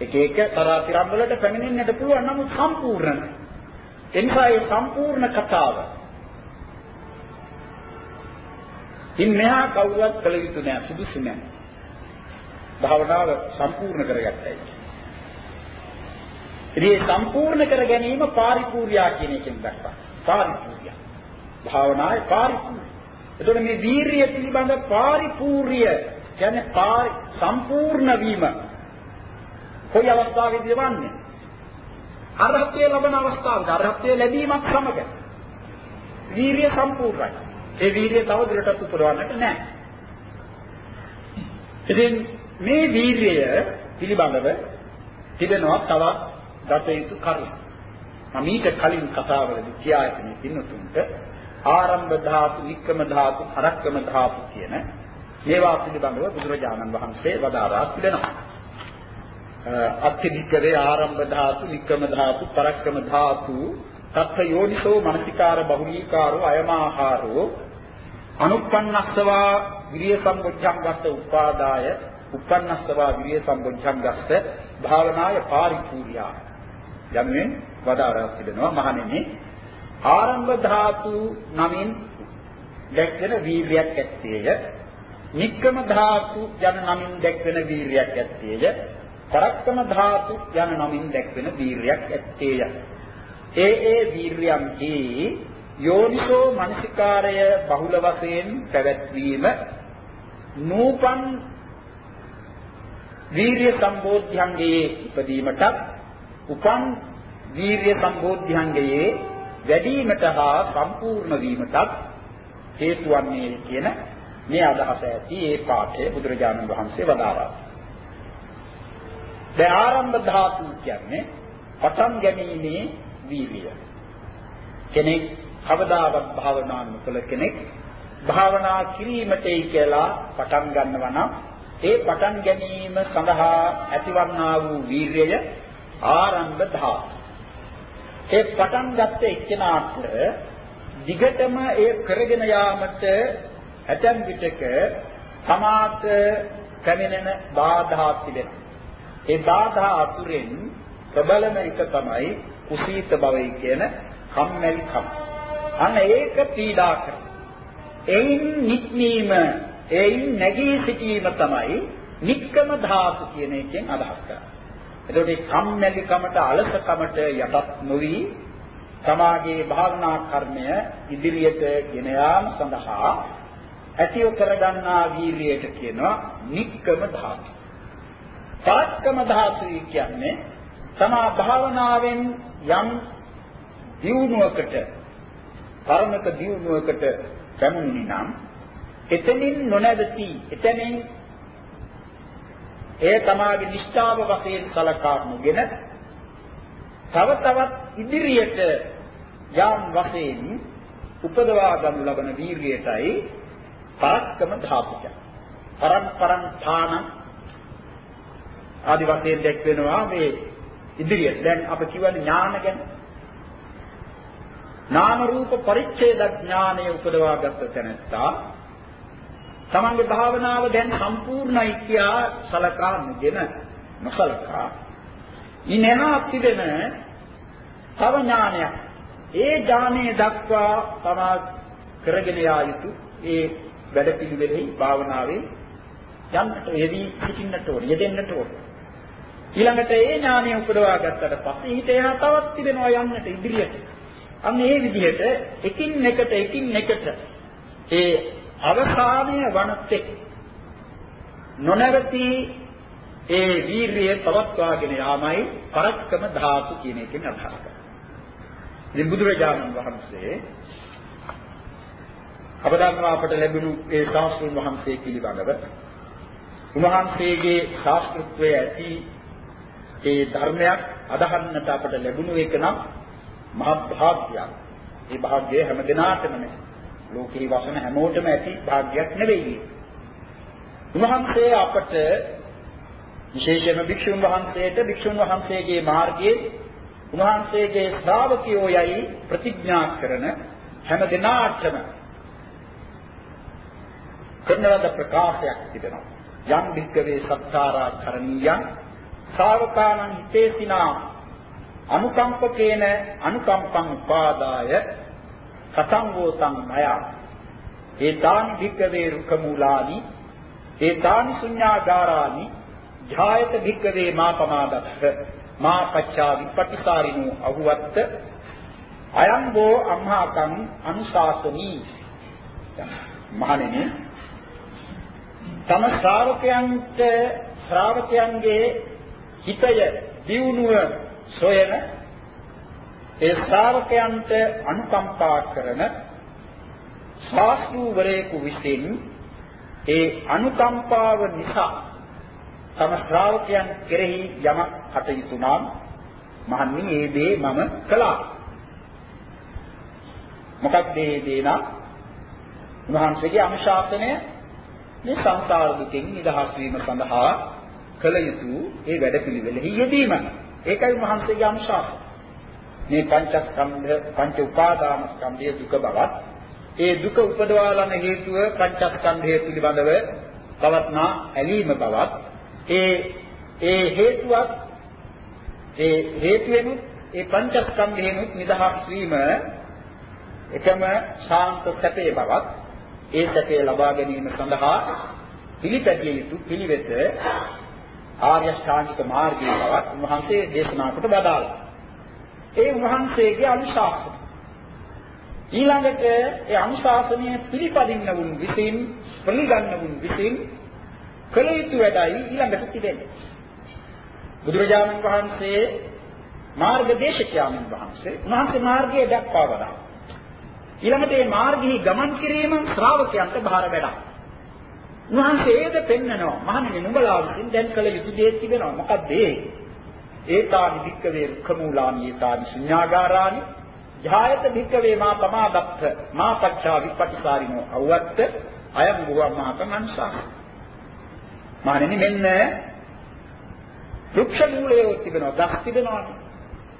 එක එක තරාතිරම් වලට පැමිණෙන්නට පුළුවන් නමුත් සම්පූර්ණ එනිසා ඒ සම්පූර්ණ කතාව ඉන් මෙහා කවුරුවත් කළ යුතු නෑ සුදුසු නෑ. භාවනාව සම්පූර්ණ කරගත්තයි. ඉතින් සම්පූර්ණ කර ගැනීම පාරිපූර්ණා කියන එකෙන් දක්වනවා පාරිපූර්ණා භාවනාවේ පාරිපූර්ණ එතකොට මේ වීරිය පිළිබඳ පාරිපූර්ණ්‍ය කියන්නේ සම්පූර්ණ වීම කොයි අවස්ථාවේදී වන්නේ? අරහත්ත්වය ලබන අවස්ථාවේදී අරහත්ත්වය ලැබීමක් සමග වීරිය සම්පූර්ණයි. ඒ වීරිය තව දුරටත් උපදවන්නට නැහැ. ඉතින් මේ වීරිය පිළිබඳව තිබෙනවා තවත් දත යුතු කරුණු. මම ඊට කලින් කතාවලදී කියා ඇති පින්නතුන්ට ආරම්භ ධාතු, වික්‍රම ධාතු, අරක්කම ධාතු කියන මේවා පිළිබඳව බුදුරජාණන් වහන්සේ වදාරා තිබෙනවා. අත්‍යධිකරේ ආරම්භ ධාතු, නික්කම ධාතු, පරක්කම ධාතු, තත්ත යෝනිසෝ මනසිකාර බහුලීකාරෝ අයමාහාරෝ අනුප්පන්නස්සවා විරිය සම්බුද්ධංගස්ස උපාදාය උප්පන්නස්සවා විරිය සම්බුද්ධංගස්ස භාවනාය පාරිපූර්ණා යන්නේ වදාරා තිබෙනවා මහණෙනි ආරම්භ ධාතු නමින් දැක්වෙන වීර්යයක් ඇත්තේය. නික්කම ධාතු යන නමින් දැක්වෙන වීර්යයක් ඇත්තේය. පරක්කම ධාතු යන නමින් දැක්වෙන වීර්යයක් ඇත්තේය. ඒ ඒ වීර්යයන්හි යෝනිසෝ මනසිකාරය බහුල වශයෙන් පැවැත්වීම නූපන් වීර්ය සම්බෝධ්‍යංගයේ ඉපදීමටත් උපන් වීර්ය සම්බෝධ්‍යංගයේ වැඩිවීමට හා සම්පූර්ණ වීමටත් හේතු වන්නේ කියන මේ අදහස ඇති ඒ පාඨය බුදුරජාණන් වහන්සේ වදාළා. දැන් ආරම්භ ධාතු කියන්නේ පටන් ගැනීමේ වීර්යය. කෙනෙක් කවදාවත් භාවනා නොකළ කෙනෙක් භාවනා කිරීමටයි කියලා පටන් ගන්නවා නම් ඒ පටන් ගැනීම සඳහා ඇතිවන්නා වූ වීර්යය ආරම්භ ධාතු. ඒ පටන් ගත්ත එක්කෙනාට දිගටම ඒ කරගෙන යාමට ඇතැම් විටක සමාත පැමිණෙන බාධා තිබෙනවා. ඒ බාධා අතුරෙන් ප්‍රබලම එක තමයි කුසීත භවයි කියන කම්මැලිකම. අන්න ඒක පීඩා කරන. එයින් නික්මීම, එයින් නැගී සිටීම තමයි නික්කම ධාතු කියන එකෙන් අදහස් කරන්නේ. එතකොට මේ කම්මැලිකමට අලසකමට යටත් නොවි තමාගේ භාවනා කර්මය ඉදිරියට ගෙන යාම සඳහා ඇතිව කරගන්නා වීරියට කියනවා නික්කම ධාතු. පාක්කම ධාතුයි කියන්නේ තමා භාවනාවෙන් යම් දියුණුවකට කර්මක දියුණුවකට පැමුණි නම් එතනින් නොනැවති එතනින් ඒ තමාගේ නිෂ්ඨාව වශයෙන් සලකානුගෙන තව තවත් ඉදිරියට යාම් වශයෙන් උපදවා ගනු ලබන වීර්යයටයි පාක්කම ධාතුක. පරම්පරං ථාන ආදි වශයෙන් දැක් වෙනවා මේ ඉදිරියට. දැන් අප කියවනේ ඥාන ගැන. නාම රූප පරිච්ඡේද ඥානය උපදවාගත් තැනත්තා තමන්ගේ භාවනාව දැන් සම්පූර්ණයි කියා සලකා නොගෙන නොසලකා. ඉනහා තිබෙන තව ඥානයක්. ඒ ඥානයේ දක්වා තමා කරගෙන යා යුතු ඒ වැඩ පිළිවෙලෙහි භාවනාවේ යන්නට යෙදී සිටින්නට ඕන යෙදෙන්නට ඕන. ඊළඟට ඒ ඥානය උපදවා ගත්තට පස්සේ ඊට එහා තවත් තිබෙනවා යන්නට ඉදිරියට. අන්න ඒ විදිහට එකින් එකට එකින් එකට ඒ අවසානයේ වනතෙක් නොනවති ඒ වීරිය පවත්වාගෙන යාමයි පරක්කම ධාතු කියන එකෙන් අදහස් කරන්නේ. ඉතින් බුදුරජාණන් වහන්සේ අපදන්වා අපට ලැබුණු ඒ ශාස්ත්‍රඥ වහන්සේ පිළිබඳව උන්වහන්සේගේ ශාස්ත්‍රත්වයේ ඇති ඒ ධර්මයක් අදහන්නට අපට ලැබුණු එක නම් මහත් භාග්‍යයක්. ඒ භාග්‍යය හැම දිනාටම නැහැ. ලෝකේ වසන හැමෝටම ඇති භාග්‍යයක් නෙවෙයි. උන්වහන්සේ අපට විශේෂයෙන්ම භික්ෂුන් වහන්සේට භික්ෂුන් වහන්සේගේ මාර්ගයේ උන්වහන්සේගේ ශ්‍රාවකයෝ යයි ප්‍රතිඥා කරන හැම දිනාටම කරනවද ප්‍රකාශයක් තිබෙනවා. යම් භික්කවේ සත්තාරා කරණීයං ශ්‍රාවකාණං හිතේසිනා අනුකම්පකේන අනුකම්පං උපාදාය කතංගෝතං මයා. ඒතානි භික්කවේ රුකමූලානි ඒතානි ශුඤ්ඤාගාරානි ඡායත භික්කවේ මා පමාදස්ස මා පච්චා විපටිසාරිනෝ අහුවත්ත. අයං බෝ අම්හාකං අනුශාසනී. මහණෙනි තම ශ්‍රාවකයන්ට ශ්‍රාවකයන්ගේ හිතය දියුණුව සොයන ඒ ශ්‍රාවකයන්ට අනුකම්පා කරන ශාස්ත්‍රූවරයෙකු විසින් ඒ අනුකම්පාව නිසා තම ශ්‍රාවකයන් කෙරෙහි යමක් කටයුතු නම් මහන්නි ඒ දේ මම කළා. මොකක්ද මේ දේ නම් උන්වහන්සේගේ අනුශාසනය මේ සංසාර දුකින් නිදහස් වීම සඳහා කළ යුතු ඒ වැඩපිළිවෙලෙහි යෙදීම. ඒකයි මහන්සියගේ අනුශාසන. මේ පංචස්කන්ධ පංච උපාදානස්කන්ධයේ දුක බවත් ඒ දුක උපදවාලන හේතුව පංචස්කන්ධය පිළිබඳව පවත්නා ඇලීම බවත් ඒ ඒ හේතුවක් ඒ හේතුවෙනුත් ඒ පංචස්කන්ධයෙනුත් නිදහස් වීම එකම ශාන්ත සැපේ බවත් ඒ සැපේ ලබා ගැනීම සඳහා පිළිපැදිය යුතු පිළිවෙත ආර්ය ශ්‍රාන්තික මාර්ගයේ බවත් උන්වහන්සේ දේශනා කොට බදාලා. ඒ උන්වහන්සේගේ අනුශාසන. ඊළඟට ඒ අනුශාසනය පිළිපදින්න වුන් විසින් පිළිගන්න වුන් විසින් කළ යුතු වැඩයි ඊළඟට තිබෙන්නේ. බුදුරජාණන් වහන්සේ මාර්ග දේශකයන්න් වහන්සේ උන්වහන්සේ මාර්ගය දක්වා වදා. ඊළඟට මේ මාර්ගයේ ගමන් කිරීම ශ්‍රාවකයන්ට බාර වැඩක්. උන්වහන්සේද පෙන්නනවා මහණෙනි නුඹලා විසින් දැන් කළ යුතු දේ තිබෙනවා. මොකක්ද ඒ? ඒතානි වික්කවේ රුක්ඛමූලානි ඒතානි ශුඤ්ඤාගාරානි ජායත වික්කවේ මා පමාදත්ත මා පච්චා විපටිසාරිනෝ අවත්ත අයං බුවම්මාතං අනුසාර. මහණෙනි මෙන්න වෘක්ෂ මූලයේ තිබෙනවා ගස් තිබෙනවානේ.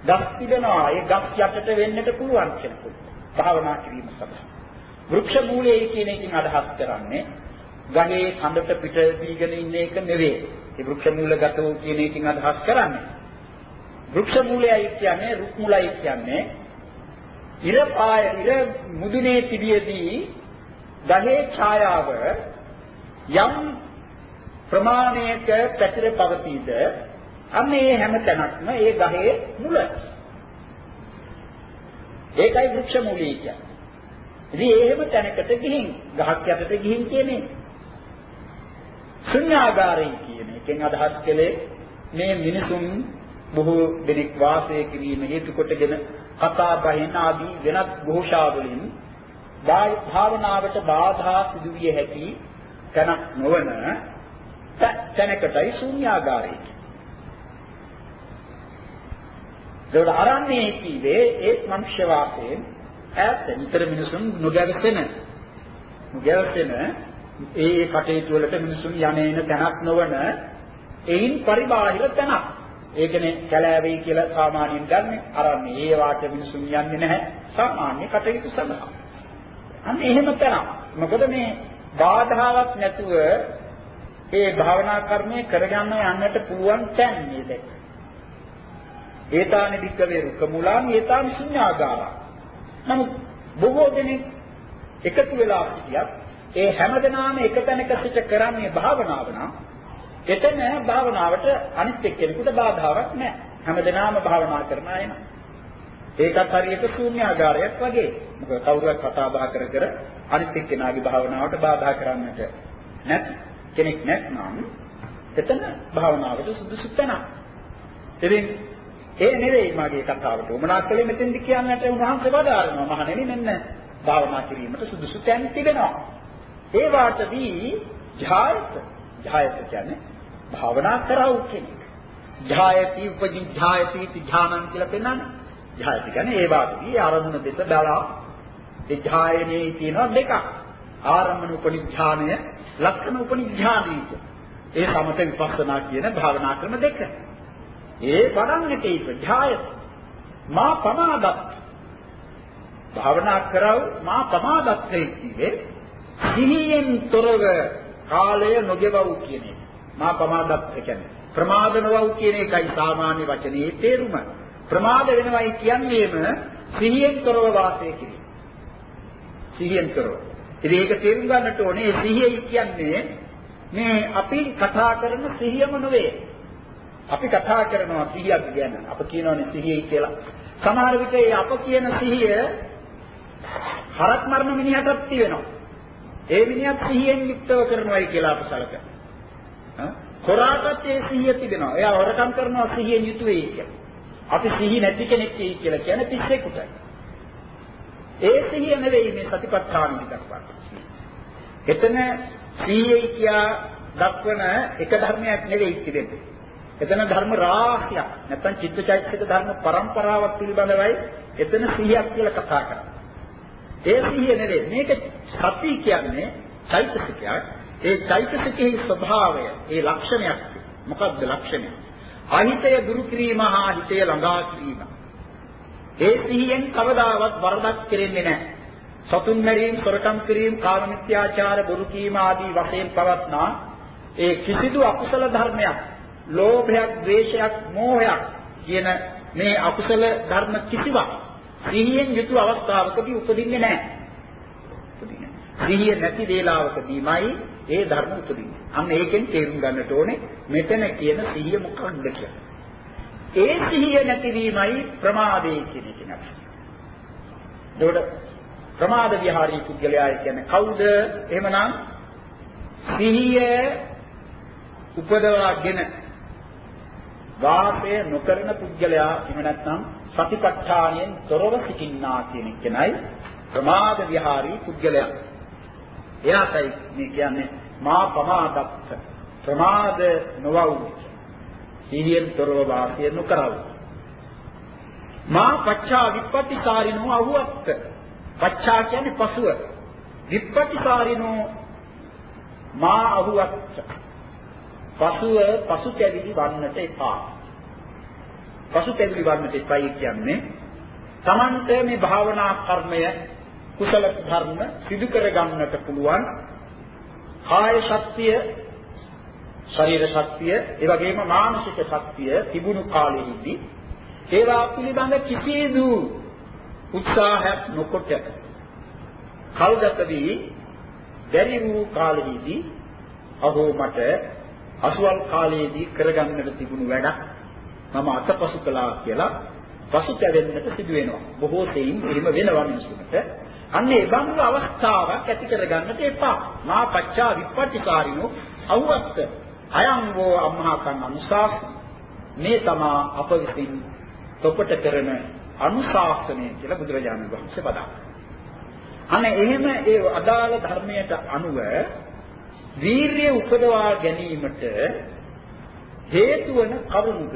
ගස් තිබෙනවා ඒ ගස් යටට වෙන්නට පුළුවන් කෙනෙකුට භාවනා කිරීම සඳහා. වෘක්ෂ මූලයේ කියන එකකින් අදහස් කරන්නේ ගහේ කඳට පිට දීගෙන ඉන්න එක නෙවෙයි. ඒ වෘක්ෂ මූලගතෝ කියන එකකින් අදහස් කරන්නේ. වෘක්ෂ මූලයයි කියන්නේ රුක් මුලයි කියන්නේ ඉර පාය ඉර මුදුනේ තිබියදී ගහේ ඡායාව යම් ප්‍රමාණයක පැතිර පවතීද අන්න ඒ හැම තැනක්ම ඒ ගහේ මුල. ඒකයි වෘක්ෂ මූලය කියන්නේ. ඉතින් ඒ හැම තැනකට ගිහින් ගහක් යටට ගිහින් කියන්නේ ශුන්‍යාගාරය කියන එකෙන් අදහස් කළේ මේ මිනිසුන් බොහෝ දෙනෙක් වාසය කිරීම හේතු කොටගෙන කතා බහින ආදී වෙනත් ഘോഷාවලින් භාවනාවට බාධා සිදුවිය හැකි තැනක් නොවන තැනකටයි ශුන්‍යාගාරය ඒකට අරන්නේ කීවේ ඒ මනුෂ්‍ය වාසයෙන් ඈත නිතර මිනිසුන් නොගැවෙන නොගැවෙන ඒ කටයුතු වලට මිනිසුන් යන්නේන තැනක් නොවන එයින් පරිබාහිර තැනක්. ඒ කියන්නේ කැලෑවේ කියලා සාමාන්‍යයෙන් ගන්න අරන්නේ ඒ වාට මිනිසුන් යන්නේ නැහැ සාමාන්‍ය කටයුතු සඳහා. අන්න එහෙම තැනක්. මොකද මේ බාධාවක් නැතුව ඒ භාවනා කර්මය කරගන්න යන්නට පුළුවන් තැන් නේද? ඒතානි වික්කවේ රුක මුලාන් ඒතානි ශුන්‍යාගාරා. නමුත් බොහෝ දෙනෙක් එකතු වෙලා සිටියත් ඒ හැමදෙනාම එක තැනක සිට කරන්නේ භාවනාව නම් එතන භාවනාවට අනිත් එක්කෙනෙකුට බාධාවක් නැහැ. හැමදෙනාම භාවනා කරන අය නම්. ඒකත් හරියට ශූන්‍යාගාරයක් වගේ. මොකද කවුරුත් කතා බහ කර කර අනිත් එක්කෙනාගේ භාවනාවට බාධා කරන්නට නැත් කෙනෙක් නැත්නම් එතන භාවනාවට සුදුසු තැනක්. ඉතින් ඒ නෙවෙයි මගේ කතාවට උමනා කළේ මෙතෙන්ද කියන්නට උන්වහන්සේ වදාරනවා මහණෙනි මෙන්න භාවනා කිරීමට සුදුසු තැන් තිබෙනවා. ඒ වාටදී ධායත ධායත කියන්නේ භාවනා කරව කෙනෙක්. ධායති උපජි ධායති ධානං කියලා පෙන්නන්නේ. ධායත කියන්නේ ඒ වාටදී ආරමුණ දෙක බලා ඒ ධායනේ තියෙනවා දෙකක්. ආරම්මන උපනිධානය ලක්ෂණ උපනිධානීය. ඒ සමත විපස්සනා කියන භාවනා ක්‍රම දෙක. ඒ වඩන්නට ඒක ධායත මා පමාදත් භාවනා කරව මා පමාදත්තේ කියේ සිහියෙන් තොරව කාලය නොගෙවව් කියන එක. මා ප්‍රමාදත් කියන්නේ. ප්‍රමාද නොවව් කියන එකයි සාමාන්‍ය වචනේ තේරුම. ප්‍රමාද වෙනවයි කියන්නේම සිහියෙන් තොරව වාසය කිරීම. සිහියෙන් තොරව. ඉතින් ඒක තේරුම් ගන්නට ඕනේ සිහියයි කියන්නේ මේ අපි කතා කරන සිහියම නෙවෙයි. අපි කතා කරනවා සිහියක් ගැන. අප කියනවානේ සිහියයි කියලා. සමහර විට අප කියන සිහිය හරක් මරණ මිනිහටත් තියෙනවා. ඒ මිනිහත් සිහියෙන් යුක්තව කරනවායි කියලා අප සලකනවා. කොරාටත් ඒ සිහිය තිබෙනවා. එයා හොරකම් කරනවා සිහියෙන් යුතු වෙයි කියලා. අපි සිහි නැති කෙනෙක් වෙයි කියලා කියන්නේ පිස්සෙකුට. ඒ සිහිය නෙවෙයි මේ සතිපට්ඨාන දක්වන්නේ. එතන සිහියයි කියා දක්වන එක ධර්මයක් නෙවෙයි තිබෙන්නේ. එතන ධර්ම රාශියක් නැත්නම් චිත්තචෛතසික ධර්ම පරම්පරාවක් පිළිබඳවයි එතන සිහියක් කියලා කතා කරන්නේ. ඒ සිහිය නෙවෙයි. මේක සති කියන්නේ චෛතසිකයක්. ඒ චෛතසිකයේ ස්වභාවය, ඒ ලක්ෂණයක් මොකක්ද ලක්ෂණය? අහිතය දුරු කිරීම හා හිතය ළඟා කිරීම. ඒ සිහියෙන් කවදාවත් වරදක් කෙරෙන්නේ නැහැ. සතුන් මැරීම, සොරකම් කිරීම, කාම මිත්‍යාචාර, බොරු කීම ආදී වශයෙන් පවත්නා ඒ කිසිදු අකුසල ධර්මයක්, ලෝභයක්, ද්වේෂයක්, මෝහයක් කියන මේ අකුසල ධර්ම කිසිවක් සිහියෙන් යුතු අවස්ථාවකදී උපදින්නේ නැහැ. සිහිය නැති වේලාවකදීමයි ඒ ධර්ම උපදින්නේ. අන්න ඒකෙන් තේරුම් ගන්නට ඕනේ මෙතන කියන සිහිය මොකක්ද කියලා. ඒ සිහිය නැතිවීමයි ප්‍රමාදේ කියන එක නේද? ඒකට ප්‍රමාද විහාරී පුද්ගලයා කියන්නේ කවුද? එහෙමනම් සිහිය උපදවාගෙන වාසය නොකරන පුද්ගලයා එහෙම නැත්නම් සතිපට්ඨානයෙන් තොරව සිටින්නා කියන එකයි ප්‍රමාද විහාරී පුද්ගලයා. එයාටයි මේ කියන්නේ මා පමාදත්ත ප්‍රමාද නොවව් සිහියෙන් තොරව වාසය නොකරව. මා පච්චා විප්පටිකාරිනෝ අහුවත්ත. පච්චා කියන්නේ පසුව. විප්පටිකාරිනෝ මා අහුවත්ත. පසුව පසුතැවිලි වන්නට එපා. පසුතැවිලි වන්නට එපයි කියන්නේ තමන්ට මේ භාවනා කර්මය කුසල ධර්ම සිදු කර ගන්නට පුළුවන් කාය ශක්තිය ශරීර ශක්තිය ඒ වගේම මානසික ශක්තිය තිබුණු කාලෙහිදී ඒවා පිළිබඳ කිසිදු උත්සාහයක් නොකොට කල්ගත වී බැරි වූ කාලෙහිදී අහෝ මට අසුවල් කාලයේදී කරගන්නට තිබුණු වැඩක් මම අතපසු කළා කියලා පසුතැවෙන්නට සිදු වෙනවා. බොහෝ සෙයින් එහෙම වෙනවා මිනිසුන්ට. අන්න ඒ බඳු අවස්ථාවක් ඇති කරගන්නට එපා. මා පච්චා විපටිකාරිනෝ අවුස්ත අයං වූ අම්මහකන් අනුශාස මේ තමා අප විසින් තොපට කරන අනුශාසනය කියලා බුදුරජාණන් වහන්සේ පදා. අන්න එහෙම ඒ අදාළ ධර්මයට අනුව වීරිය උපදවා ගැනීමට හේතු වන කරුණක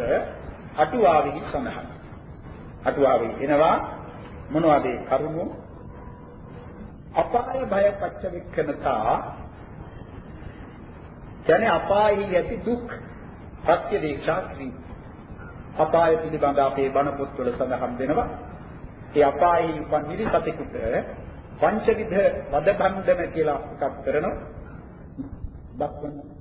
අටුවාවෙහි සඳහන්. අටුවාවෙහි එනවා මොනවද ඒ කරුණු? අපාය භය පච්චවික්කනතා කියන්නේ අපායෙහි ඇති දුක් සත්‍ය දීක්ෂා කිරීම. අපාය පිළිබඳ අපේ බණ පොත්වල සඳහන් වෙනවා. ඒ අපායෙහි උපන් නිරිසතෙකුට පංචවිධ වදබන්ධන කියලා එකක් කරනවා. දක්වන